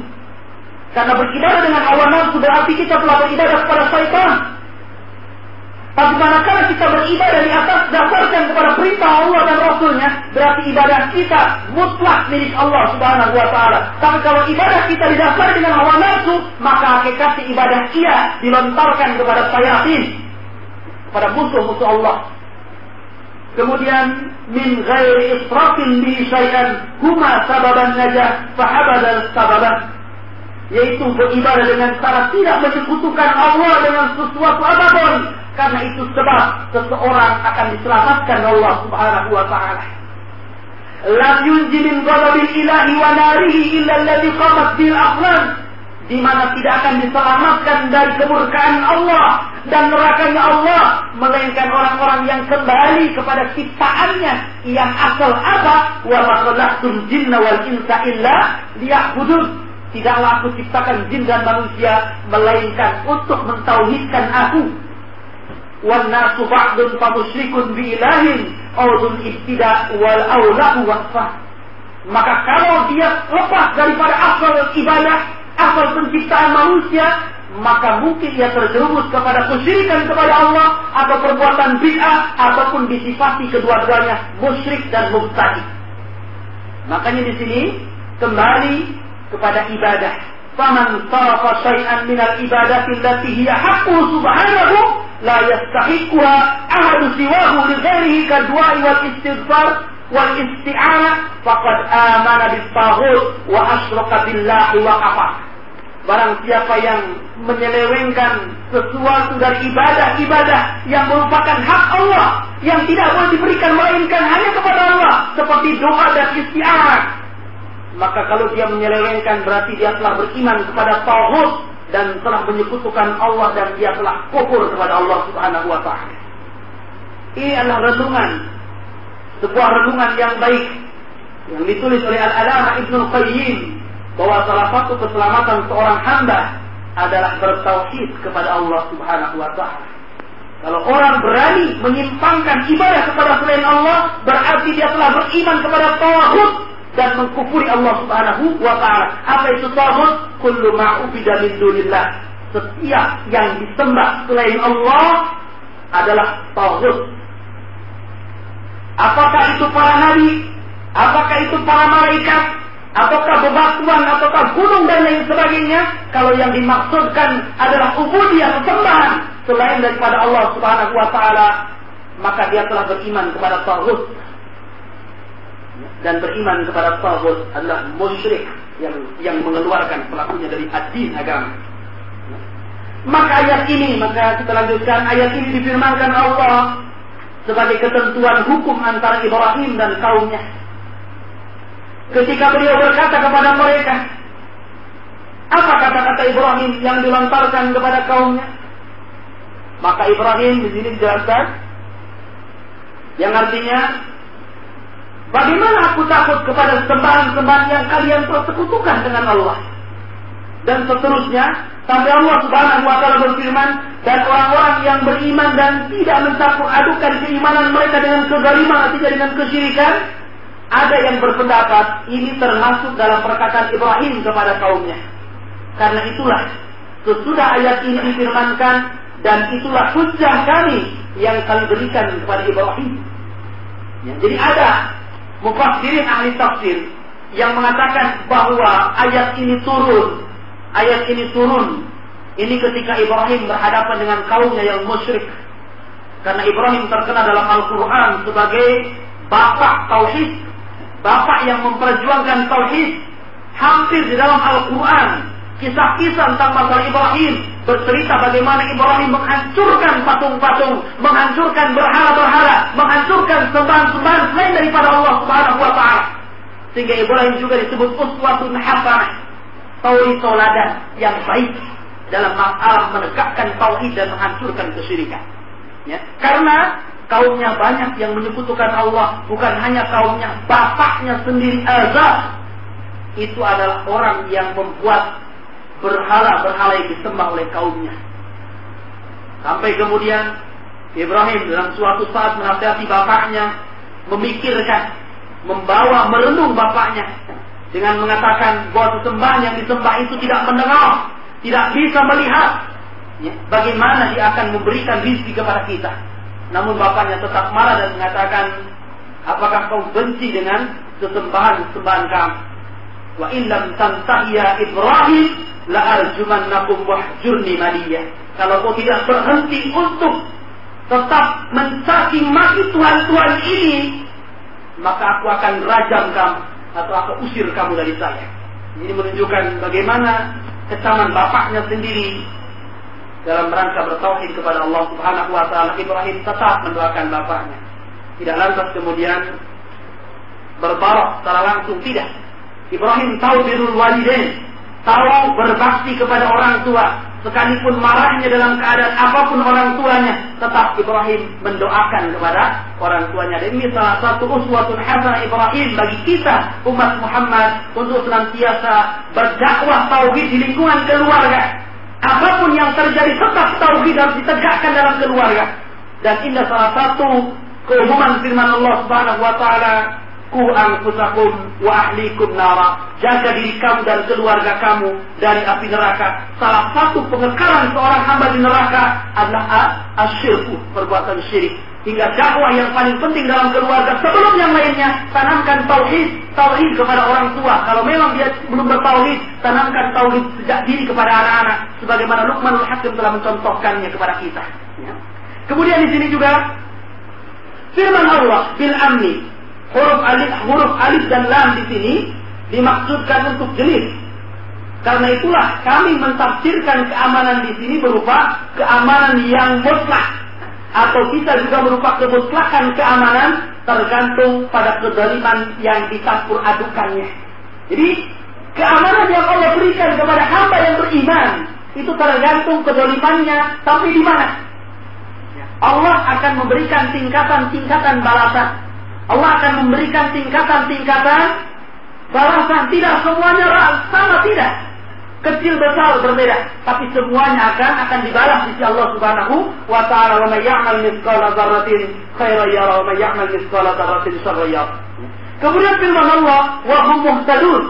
Karena beribadah dengan hawa nafsu berarti kita telah beribadah kepada syaitan. Tapi manakala kita beribadah di atas dasarkan kepada perintah Allah dan Rasulnya, berarti ibadah kita mutlak milik Allah Subhanahu wa taala. Tapi kalau ibadah kita didasari dengan hawa nafsu, maka hakikatnya ibadah ia dilontarkan kepada syaitan, kepada musuh-musuh Allah. Kemudian min ghairi israfin bi syai'an huma sababan najah fahabadal sababan. Yaitu beribadah dengan cara tidak menyekutukan Allah dengan sesuatu apa pun. Karena itu sebab seseorang akan diselamatkan Allah Subhanahu wa taala. Lam yunji min ghadabil ilahi wa narihi illa alladhi qamat bil di mana tidak akan diselamatkan dari kemurkaan Allah dan nerakanya Allah melainkan orang-orang yang kembali kepada ciptaannya yang asal apa? Wa khalaqtum jinna wal insa illa liya'budun. Tidaklah aku ciptakan jin dan manusia melainkan untuk mentauhidkan aku. Wan nasu ba'dun fa musyrikun bi ilahin audun ibtida wal aulahu wasfah maka kalau dia lepas daripada asal ibadah asal penciptaan manusia, maka mungkin ia terjerumus kepada kesyirikan kepada Allah atau perbuatan bid'ah ataupun disifati kedua-duanya musyrik dan mubtadi. Makanya di sini kembali kepada ibadah. Faman sarafa syai'an minal ibadati allati hiya haqqu subhanahu la yastahiquha ahadu siwahu li ghairihi kadwa'i wal istighfar wal isti'anah faqad amana bis wa asyraka billahi wa kafar. Barang siapa yang menyelewengkan sesuatu dari ibadah-ibadah yang merupakan hak Allah yang tidak boleh diberikan melainkan hanya kepada Allah seperti doa dan istiarat maka kalau dia menyelewengkan berarti dia telah beriman kepada tauhid dan telah menyekutukan Allah dan dia telah kufur kepada Allah Subhanahu wa taala. Ini adalah renungan sebuah renungan yang baik yang ditulis oleh Al-Alama Ibnu Qayyim bahwa salah satu keselamatan seorang hamba adalah bertauhid kepada Allah Subhanahu wa taala. Kalau orang berani menyimpangkan ibadah kepada selain Allah, berarti dia telah beriman kepada tauhid dan mengkufuri Allah Subhanahu wa taala. Apa itu tauhid? Kullu ma'ubida min dunillah. Setiap yang disembah selain Allah adalah tauhid. Apakah itu para nabi? Apakah itu para malaikat? Ataukah bebatuan, ataukah gunung dan lain sebagainya. Kalau yang dimaksudkan adalah ubudiyah sembahan selain daripada Allah Subhanahu wa taala, maka dia telah beriman kepada tauhid. Dan beriman kepada tauhid adalah musyrik yang yang mengeluarkan pelakunya dari adin agama. Maka ayat ini, maka kita lanjutkan ayat ini difirmankan Allah sebagai ketentuan hukum antara Ibrahim dan kaumnya ketika beliau berkata kepada mereka, apa kata-kata Ibrahim yang dilontarkan kepada kaumnya? Maka Ibrahim di sini dijelaskan yang artinya bagaimana aku takut kepada sembahan-sembahan yang kalian persekutukan dengan Allah? dan seterusnya sampai Allah Subhanahu wa taala berfirman dan orang-orang yang beriman dan tidak mencampur adukan keimanan mereka dengan kezaliman tidak dengan kesyirikan ada yang berpendapat ini termasuk dalam perkataan Ibrahim kepada kaumnya. Karena itulah sesudah ayat ini difirmankan dan itulah hujah kami yang kami berikan kepada Ibrahim. Ya, jadi ada mufassirin ahli tafsir yang mengatakan bahwa ayat ini turun ayat ini turun. Ini ketika Ibrahim berhadapan dengan kaumnya yang musyrik. Karena Ibrahim terkenal dalam Al-Quran sebagai bapak tauhid, bapak yang memperjuangkan tauhid. Hampir di dalam Al-Quran, kisah-kisah tentang masalah Ibrahim bercerita bagaimana Ibrahim menghancurkan patung-patung, menghancurkan berhala-berhala, menghancurkan sembahan-sembahan selain daripada Allah Subhanahu wa taala. Sehingga Ibrahim juga disebut uswatun hasanah, tauri toladan yang baik dalam masalah menegakkan tauhid dan menghancurkan kesyirikan. Ya. Karena kaumnya banyak yang menyebutkan Allah, bukan hanya kaumnya, bapaknya sendiri Azab. Itu adalah orang yang membuat berhala-berhala yang disembah oleh kaumnya. Sampai kemudian Ibrahim dalam suatu saat menasihati bapaknya, memikirkan, membawa merenung bapaknya dengan mengatakan bahwa sesembahan yang disembah itu tidak mendengar, tidak bisa melihat ya, bagaimana dia akan memberikan rizki kepada kita. Namun bapaknya tetap marah dan mengatakan, apakah kau benci dengan sesembahan-sesembahan kamu? Wa illam tantahiya Ibrahim la arjumannakum wahjurni maliyah. Kalau kau tidak berhenti untuk tetap mencaci maki Tuhan-Tuhan ini, maka aku akan rajam kamu atau aku usir kamu dari saya. Ini menunjukkan bagaimana kecaman bapaknya sendiri dalam rangka bertauhid kepada Allah Subhanahu wa taala Ibrahim tetap mendoakan bapaknya. Tidak lantas kemudian berbarok secara langsung tidak. Ibrahim tahu birrul walidain, tahu berbakti kepada orang tua, sekalipun marahnya dalam keadaan apa pun orang tuanya, tetap Ibrahim mendoakan kepada orang tuanya. Ini salah satu uswatun hasanah Ibrahim bagi kita umat Muhammad untuk senantiasa berdakwah tauhid di lingkungan keluarga. Apa pun yang terjadi tetap tauhid harus ditegakkan dalam keluarga. Dan ini salah satu keumuman firman Allah Subhanahu wa taala ku anfusakum wa ahlikum nara. Jaga diri kamu dan keluarga kamu dari api neraka. Salah satu pengekalan seorang hamba di neraka adalah asyirku, perbuatan syirik. Hingga dakwah yang paling penting dalam keluarga sebelum yang lainnya tanamkan tauhid, tauhid kepada orang tua. Kalau memang dia belum bertauhid, tanamkan tauhid sejak diri kepada anak-anak. Sebagaimana Luqmanul Hakim telah mencontohkannya kepada kita. Ya. Kemudian di sini juga firman Allah bil amni huruf alif huruf alif dan lam di sini dimaksudkan untuk jenis. Karena itulah kami mentafsirkan keamanan di sini berupa keamanan yang mutlak atau kita juga berupa kemutlakan keamanan tergantung pada kezaliman yang dicampur adukannya. Jadi keamanan yang Allah berikan kepada hamba yang beriman itu tergantung kezalimannya tapi di mana? Allah akan memberikan tingkatan-tingkatan balasan Allah akan memberikan tingkatan-tingkatan balasan. Tidak semuanya sama tidak. Kecil besar berbeda, tapi semuanya akan akan dibalas di sisi Allah Subhanahu wa taala. Wa may ya'mal mithqala dzarratin khairan yara wa may ya'mal mithqala dzarratin syarran. Kemudian firman Allah, wa hum muhtadun.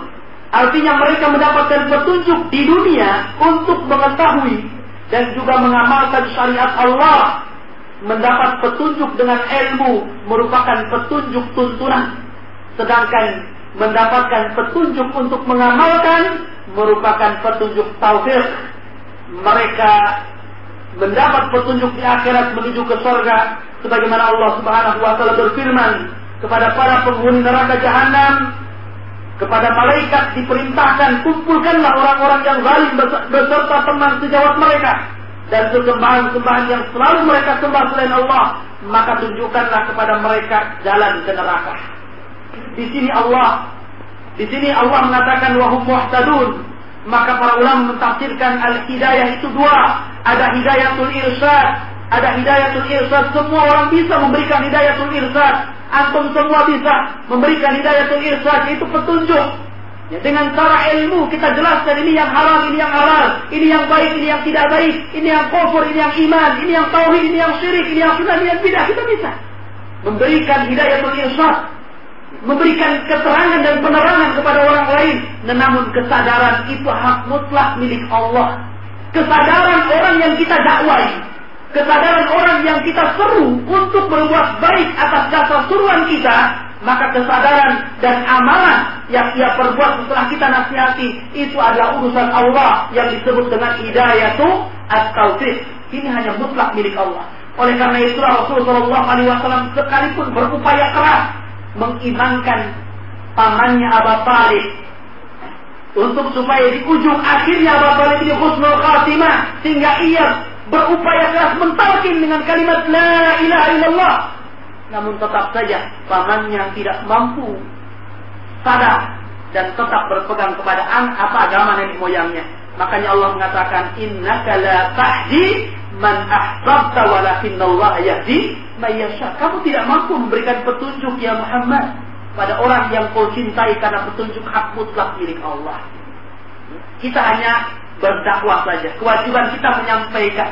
Artinya mereka mendapatkan petunjuk di dunia untuk mengetahui dan juga mengamalkan syariat Allah mendapat petunjuk dengan ilmu merupakan petunjuk tuntunan. Sedangkan mendapatkan petunjuk untuk mengamalkan merupakan petunjuk taufik. Mereka mendapat petunjuk di akhirat menuju ke surga sebagaimana Allah Subhanahu wa taala berfirman kepada para penghuni neraka jahanam kepada malaikat diperintahkan kumpulkanlah orang-orang yang zalim beserta teman sejawat mereka dan sesembahan-sembahan yang selalu mereka sembah selain Allah, maka tunjukkanlah kepada mereka jalan ke neraka. Di sini Allah, di sini Allah mengatakan wahum muhtadun. Maka para ulama mentafsirkan al-hidayah itu dua. Ada hidayatul irsyad, ada hidayatul irsyad. Semua orang bisa memberikan hidayatul irsyad. Antum semua bisa memberikan hidayatul irsyad itu petunjuk. Ya, dengan cara ilmu kita jelaskan ini yang halal, ini yang halal, ini yang baik, ini yang tidak baik, ini yang kufur, ini yang iman, ini yang tauhid, ini yang syirik, ini yang sunnah, ini yang bidah. Kita bisa memberikan hidayah irsyad, memberikan keterangan dan penerangan kepada orang lain. Namun kesadaran itu hak mutlak milik Allah. Kesadaran orang yang kita dakwai, kesadaran orang yang kita seru untuk berbuat baik atas dasar suruhan kita, maka kesadaran dan amalan yang ia perbuat setelah kita nasihati itu adalah urusan Allah yang disebut dengan hidayah itu atau taufiq. Ini hanya mutlak milik Allah. Oleh karena itu Rasulullah SAW sekalipun berupaya keras mengimankan pamannya Abu Talib untuk supaya di ujung akhirnya Abu Talib ini husnul khatimah sehingga ia berupaya keras mentalkin dengan kalimat la ilaha illallah namun tetap saja pamannya tidak mampu sadar dan tetap berpegang kepada an apa agama nenek moyangnya. Makanya Allah mengatakan innaka la tahdi man ahbabta Allah yahdi may yasha. Kamu tidak mampu memberikan petunjuk ya Muhammad pada orang yang kau cintai karena petunjuk hak mutlak milik Allah. Kita hanya berdakwah saja. Kewajiban kita menyampaikan.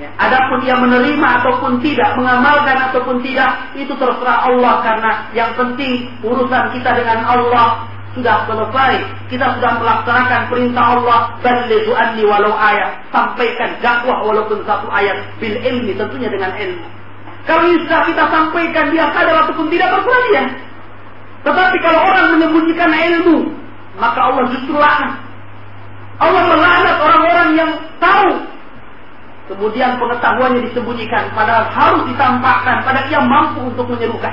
Ya. Adapun ia menerima ataupun tidak, mengamalkan ataupun tidak, itu terserah Allah karena yang penting urusan kita dengan Allah sudah selesai. Kita sudah melaksanakan perintah Allah. Balighu anni walau ayat. Sampaikan dakwah walaupun satu ayat. Bil ilmi tentunya dengan ilmu. Kalau ini sudah kita sampaikan dia sadar ataupun tidak berkurang dia. Tetapi kalau orang menyembunyikan ilmu, maka Allah justru laknat. Allah melaknat orang-orang yang tahu Kemudian pengetahuannya disembunyikan, padahal harus ditampakkan, padahal ia mampu untuk menyerukan.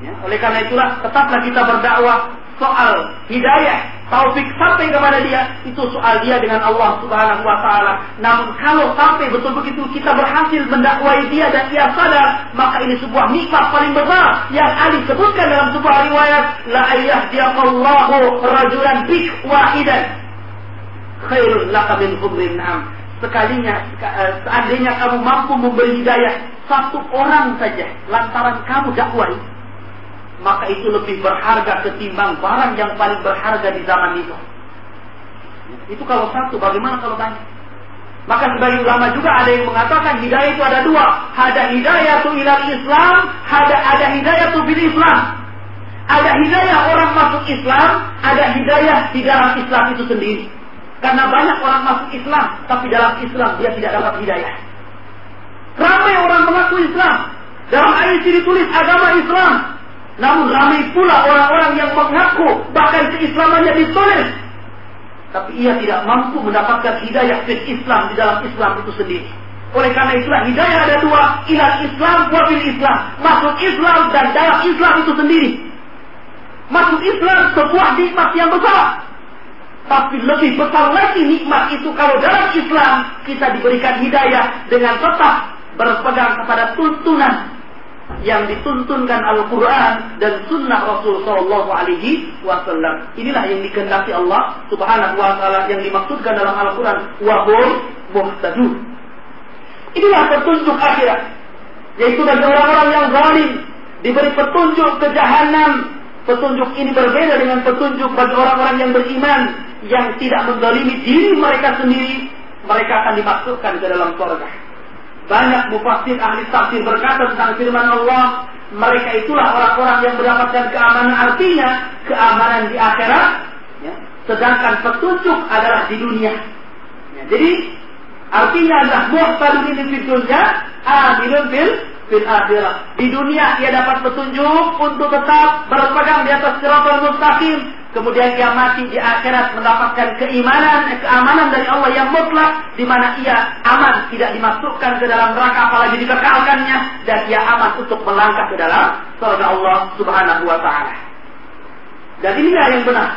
Ya, oleh karena itulah, tetaplah kita berdakwah soal hidayah, taufik sampai kepada dia, itu soal dia dengan Allah Subhanahu wa taala. Namun kalau sampai betul begitu kita berhasil mendakwai dia dan ia sadar, maka ini sebuah nikmat paling besar yang Ali sebutkan dalam sebuah riwayat, la ayyahdiyakallahu rajulan bik wahidan khairun laka min na'am sekalinya eh, seandainya kamu mampu memberi hidayah satu orang saja lantaran kamu dakwai maka itu lebih berharga ketimbang barang yang paling berharga di zaman itu. Itu kalau satu, bagaimana kalau banyak? Maka sebagai ulama juga ada yang mengatakan hidayah itu ada dua. Ada hidayah itu ilal Islam, ada ada hidayah itu bil Islam. Ada hidayah orang masuk Islam, ada hidayah di dalam Islam itu sendiri. Karena banyak orang masuk Islam, tapi dalam Islam dia tidak dapat hidayah. Ramai orang mengaku Islam. Dalam ayat ini ditulis agama Islam. Namun ramai pula orang-orang yang mengaku bahkan keislamannya ditulis. Tapi ia tidak mampu mendapatkan hidayah fil Islam di dalam Islam itu sendiri. Oleh karena itulah hidayah ada dua, ilah Islam wa fil Islam. Masuk Islam dan dalam Islam itu sendiri. Masuk Islam sebuah nikmat yang besar. Tapi lebih besar lagi nikmat itu kalau dalam Islam kita diberikan hidayah dengan tetap berpegang kepada tuntunan yang dituntunkan Al-Quran dan Sunnah Rasul Sallallahu Alaihi Wasallam. Inilah yang dikehendaki Allah Subhanahu Wa Taala yang dimaksudkan dalam Al-Quran. Wahul muhtadun. Inilah petunjuk akhirat, yaitu bagi orang-orang yang zalim diberi petunjuk ke jahanam. Petunjuk ini berbeda dengan petunjuk bagi orang-orang yang beriman yang tidak mendolimi diri mereka sendiri, mereka akan dimasukkan ke dalam surga. Banyak mufasir ahli tafsir berkata tentang firman Allah, mereka itulah orang-orang yang mendapatkan keamanan artinya keamanan di akhirat, ya. sedangkan petunjuk adalah di dunia. Ya. Jadi artinya adalah muhtajun ini di dunia, amilun fil fil akhirat. Di dunia ia dapat petunjuk untuk tetap berpegang di atas siratal mustaqim kemudian ia mati di akhirat mendapatkan keimanan, keamanan dari Allah yang mutlak, di mana ia aman tidak dimasukkan ke dalam neraka apalagi dikekalkannya, dan ia aman untuk melangkah ke dalam surga Allah Subhanahu Wa Taala. Dan inilah yang benar.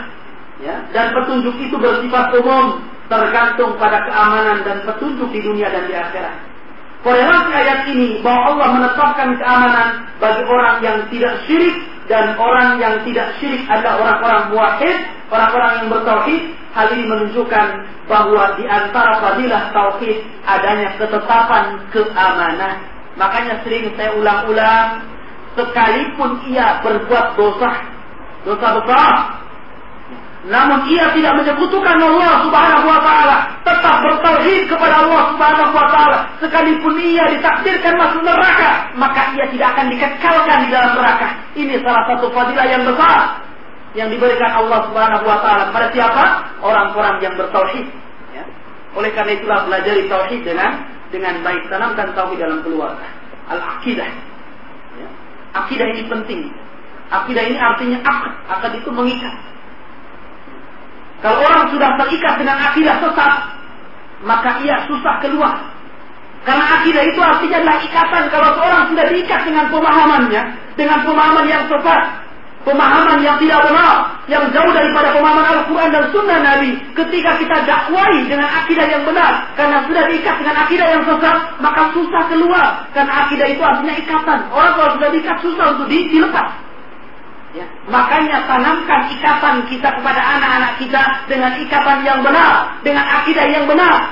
Ya, dan petunjuk itu bersifat umum, tergantung pada keamanan dan petunjuk di dunia dan di akhirat. Korelasi ayat ini bahwa Allah menetapkan keamanan bagi orang yang tidak syirik dan orang yang tidak syirik adalah orang-orang muwahhid, orang-orang yang bertauhid. Hal ini menunjukkan bahwa di antara fadilah tauhid adanya ketetapan keamanan. Makanya sering saya ulang-ulang, sekalipun ia berbuat dosa, dosa besar, namun ia tidak menyekutukan Allah Subhanahu wa taala, tetap bertauhid kepada Allah Subhanahu wa taala, sekalipun ia ditakdirkan masuk neraka, maka ia tidak akan dikekalkan di dalam neraka. Ini salah satu fadilah yang besar yang diberikan Allah Subhanahu wa taala kepada siapa? Orang-orang yang bertauhid, ya. Oleh karena itulah pelajari tauhid dengan dengan baik tanamkan tauhid dalam keluarga. Al-aqidah. Ya. Akidah ini penting. Akidah ini artinya akad. Akad itu mengikat. Kalau orang sudah terikat dengan akidah sesat, maka ia susah keluar. Karena akidah itu artinya adalah ikatan. Kalau seorang sudah diikat dengan pemahamannya, dengan pemahaman yang sesat, pemahaman yang tidak benar, yang jauh daripada pemahaman Al-Quran dan Sunnah Nabi, ketika kita dakwai dengan akidah yang benar, karena sudah diikat dengan akidah yang sesat, maka susah keluar. Karena akidah itu artinya ikatan. Orang kalau sudah diikat susah untuk dilepas. Ya. Makanya tanamkan ikatan kita kepada anak-anak kita dengan ikatan yang benar, dengan akidah yang benar.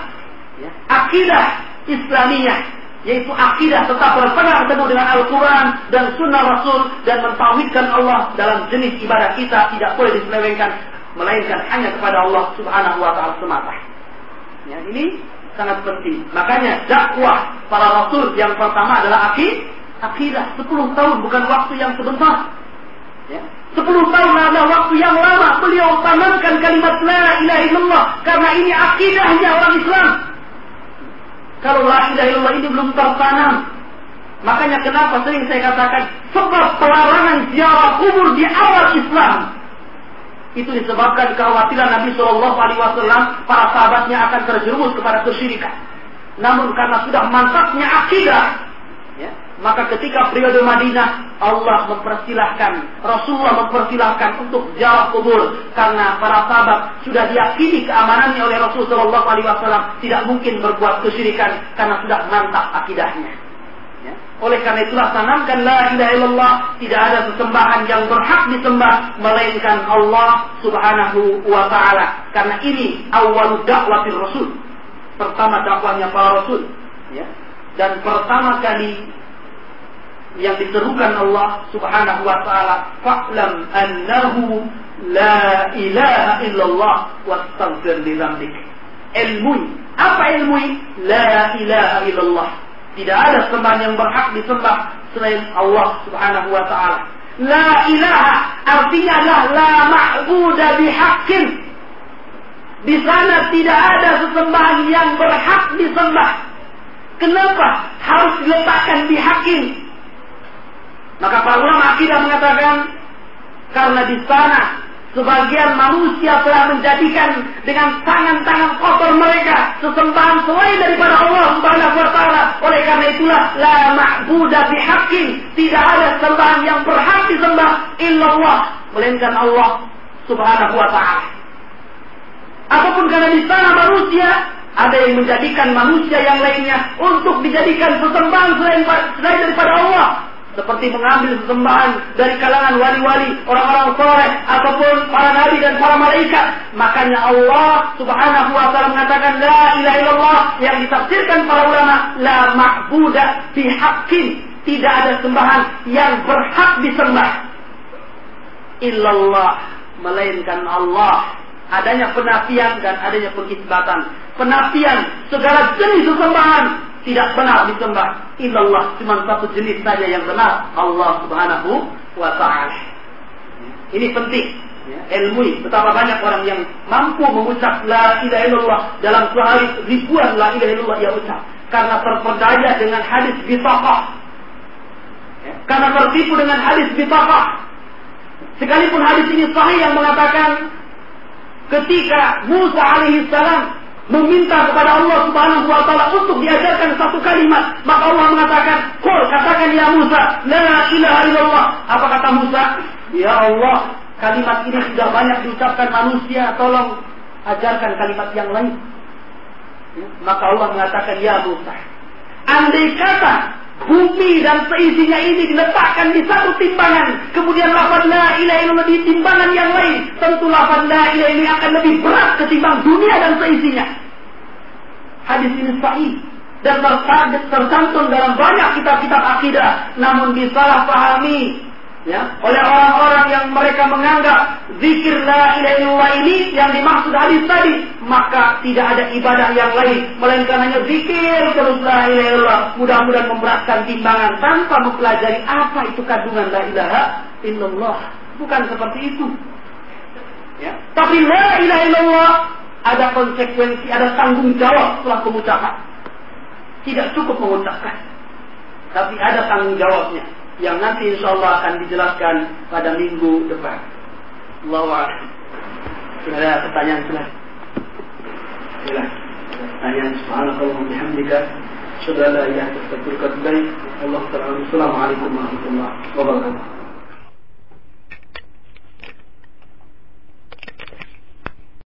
Ya. Akidah Islamiyah, yaitu akidah tetap berpegang teguh dengan Al-Quran dan Sunnah Rasul dan mentauhidkan Allah dalam jenis ibadah kita tidak boleh diselewengkan, melainkan hanya kepada Allah Subhanahu Wa Taala semata. Ya, ini sangat penting. Makanya dakwah para Rasul yang pertama adalah akidah 10 tahun bukan waktu yang sebentar. Ya. Sepuluh tahun adalah waktu yang lama beliau tanamkan kalimat la ilaha illallah karena ini akidahnya orang Islam. Kalau la ilaha illallah ini belum tertanam, makanya kenapa sering saya katakan sebab pelarangan ziarah kubur di awal Islam itu disebabkan kekhawatiran Nabi Shallallahu Alaihi Wasallam para sahabatnya akan terjerumus kepada kesyirikan. Namun karena sudah mantapnya akidah, ya, maka ketika periode Madinah Allah mempersilahkan Rasulullah mempersilahkan untuk jawab kubur karena para sahabat sudah diyakini keamanannya oleh Rasulullah Shallallahu tidak mungkin berbuat kesyirikan karena sudah mantap akidahnya. Ya. Oleh karena itulah tanamkan la ilaha illallah tidak ada sesembahan yang berhak disembah melainkan Allah Subhanahu wa taala. Karena ini awal dakwatir Rasul. Pertama dakwahnya para Rasul, ya. Dan pertama kali yang diserukan Allah Subhanahu wa taala, "Fa'lam annahu la ilaha illallah wastaghfir li dzambik." Ilmu. Apa ilmu? La ilaha illallah. Tidak ada sembahan yang berhak disembah selain Allah Subhanahu wa taala. La ilaha artinya adalah la ma'budu bihaqqin. Di sana tidak ada sesembahan yang berhak disembah. Kenapa harus diletakkan di hakim? Maka para ulama akidah mengatakan karena di sana sebagian manusia telah menjadikan dengan tangan-tangan kotor mereka sesembahan selain daripada Allah Subhanahu wa taala. Oleh karena itulah la ma'budu bihaqqin, tidak ada sembahan yang berhak disembah illallah melainkan Allah Subhanahu wa taala. Ataupun karena di sana manusia ada yang menjadikan manusia yang lainnya untuk dijadikan sesembahan selain, selain daripada Allah seperti mengambil sesembahan dari kalangan wali-wali, orang-orang soleh, ataupun para nabi dan para malaikat. Makanya Allah subhanahu wa ta'ala mengatakan La ilaha illallah yang ditafsirkan para ulama La ma'budah bihaqqin. Tidak ada sembahan yang berhak disembah. Illallah. Melainkan Allah. Adanya penafian dan adanya pengisbatan. Penafian segala jenis sesembahan tidak benar disembah illallah cuma satu jenis saja yang benar Allah Subhanahu wa taala. Ini penting ya, ilmu betapa banyak orang yang mampu mengucap la ilaha illallah dalam sehari ribuan la ilaha illallah ia ucap karena terperdaya dengan hadis bitaqah. Ya, karena tertipu dengan hadis bitaqah. Sekalipun hadis ini sahih yang mengatakan ketika Musa alaihissalam meminta kepada Allah Subhanahu wa taala untuk diajarkan satu kalimat, maka Allah mengatakan, "Qul katakan ya Musa, la ilaha illallah." Apa kata Musa? Ya Allah, kalimat ini sudah banyak diucapkan manusia, tolong ajarkan kalimat yang lain. Ya, maka Allah mengatakan, "Ya Musa, andai kata bumi dan seisinya ini diletakkan di satu timbangan, kemudian lafaz la ilaha illallah di timbangan yang lain, tentu lafaz la ilaha ini akan lebih berat ketimbang dunia dan seisinya. Hadis ini sahih dan tercantum dalam banyak kitab-kitab akidah. Namun disalahpahami ya? Oleh orang-orang yang mereka menganggap zikir la ilaha illallah ini yang dimaksud hadis tadi maka tidak ada ibadah yang lain melainkan hanya zikir terus la ilaha illallah. Mudah-mudahan memberatkan timbangan tanpa mempelajari apa itu kandungan la ilaha illallah. Bukan seperti itu. Ya? Tapi la ilaha illallah ada konsekuensi ada tanggung jawab setelah pengucapan. Tidak cukup mengucapkan tapi ada tanggung jawabnya yang nanti insya Allah akan dijelaskan pada minggu depan. Allah Sudah ada pertanyaan sudah. Sudah. Pertanyaan subhanakallah bihamdika. Sudah la ilaha illa anta astaghfiruka wa atubu ilaik. Allah Assalamualaikum warahmatullahi wabarakatuh.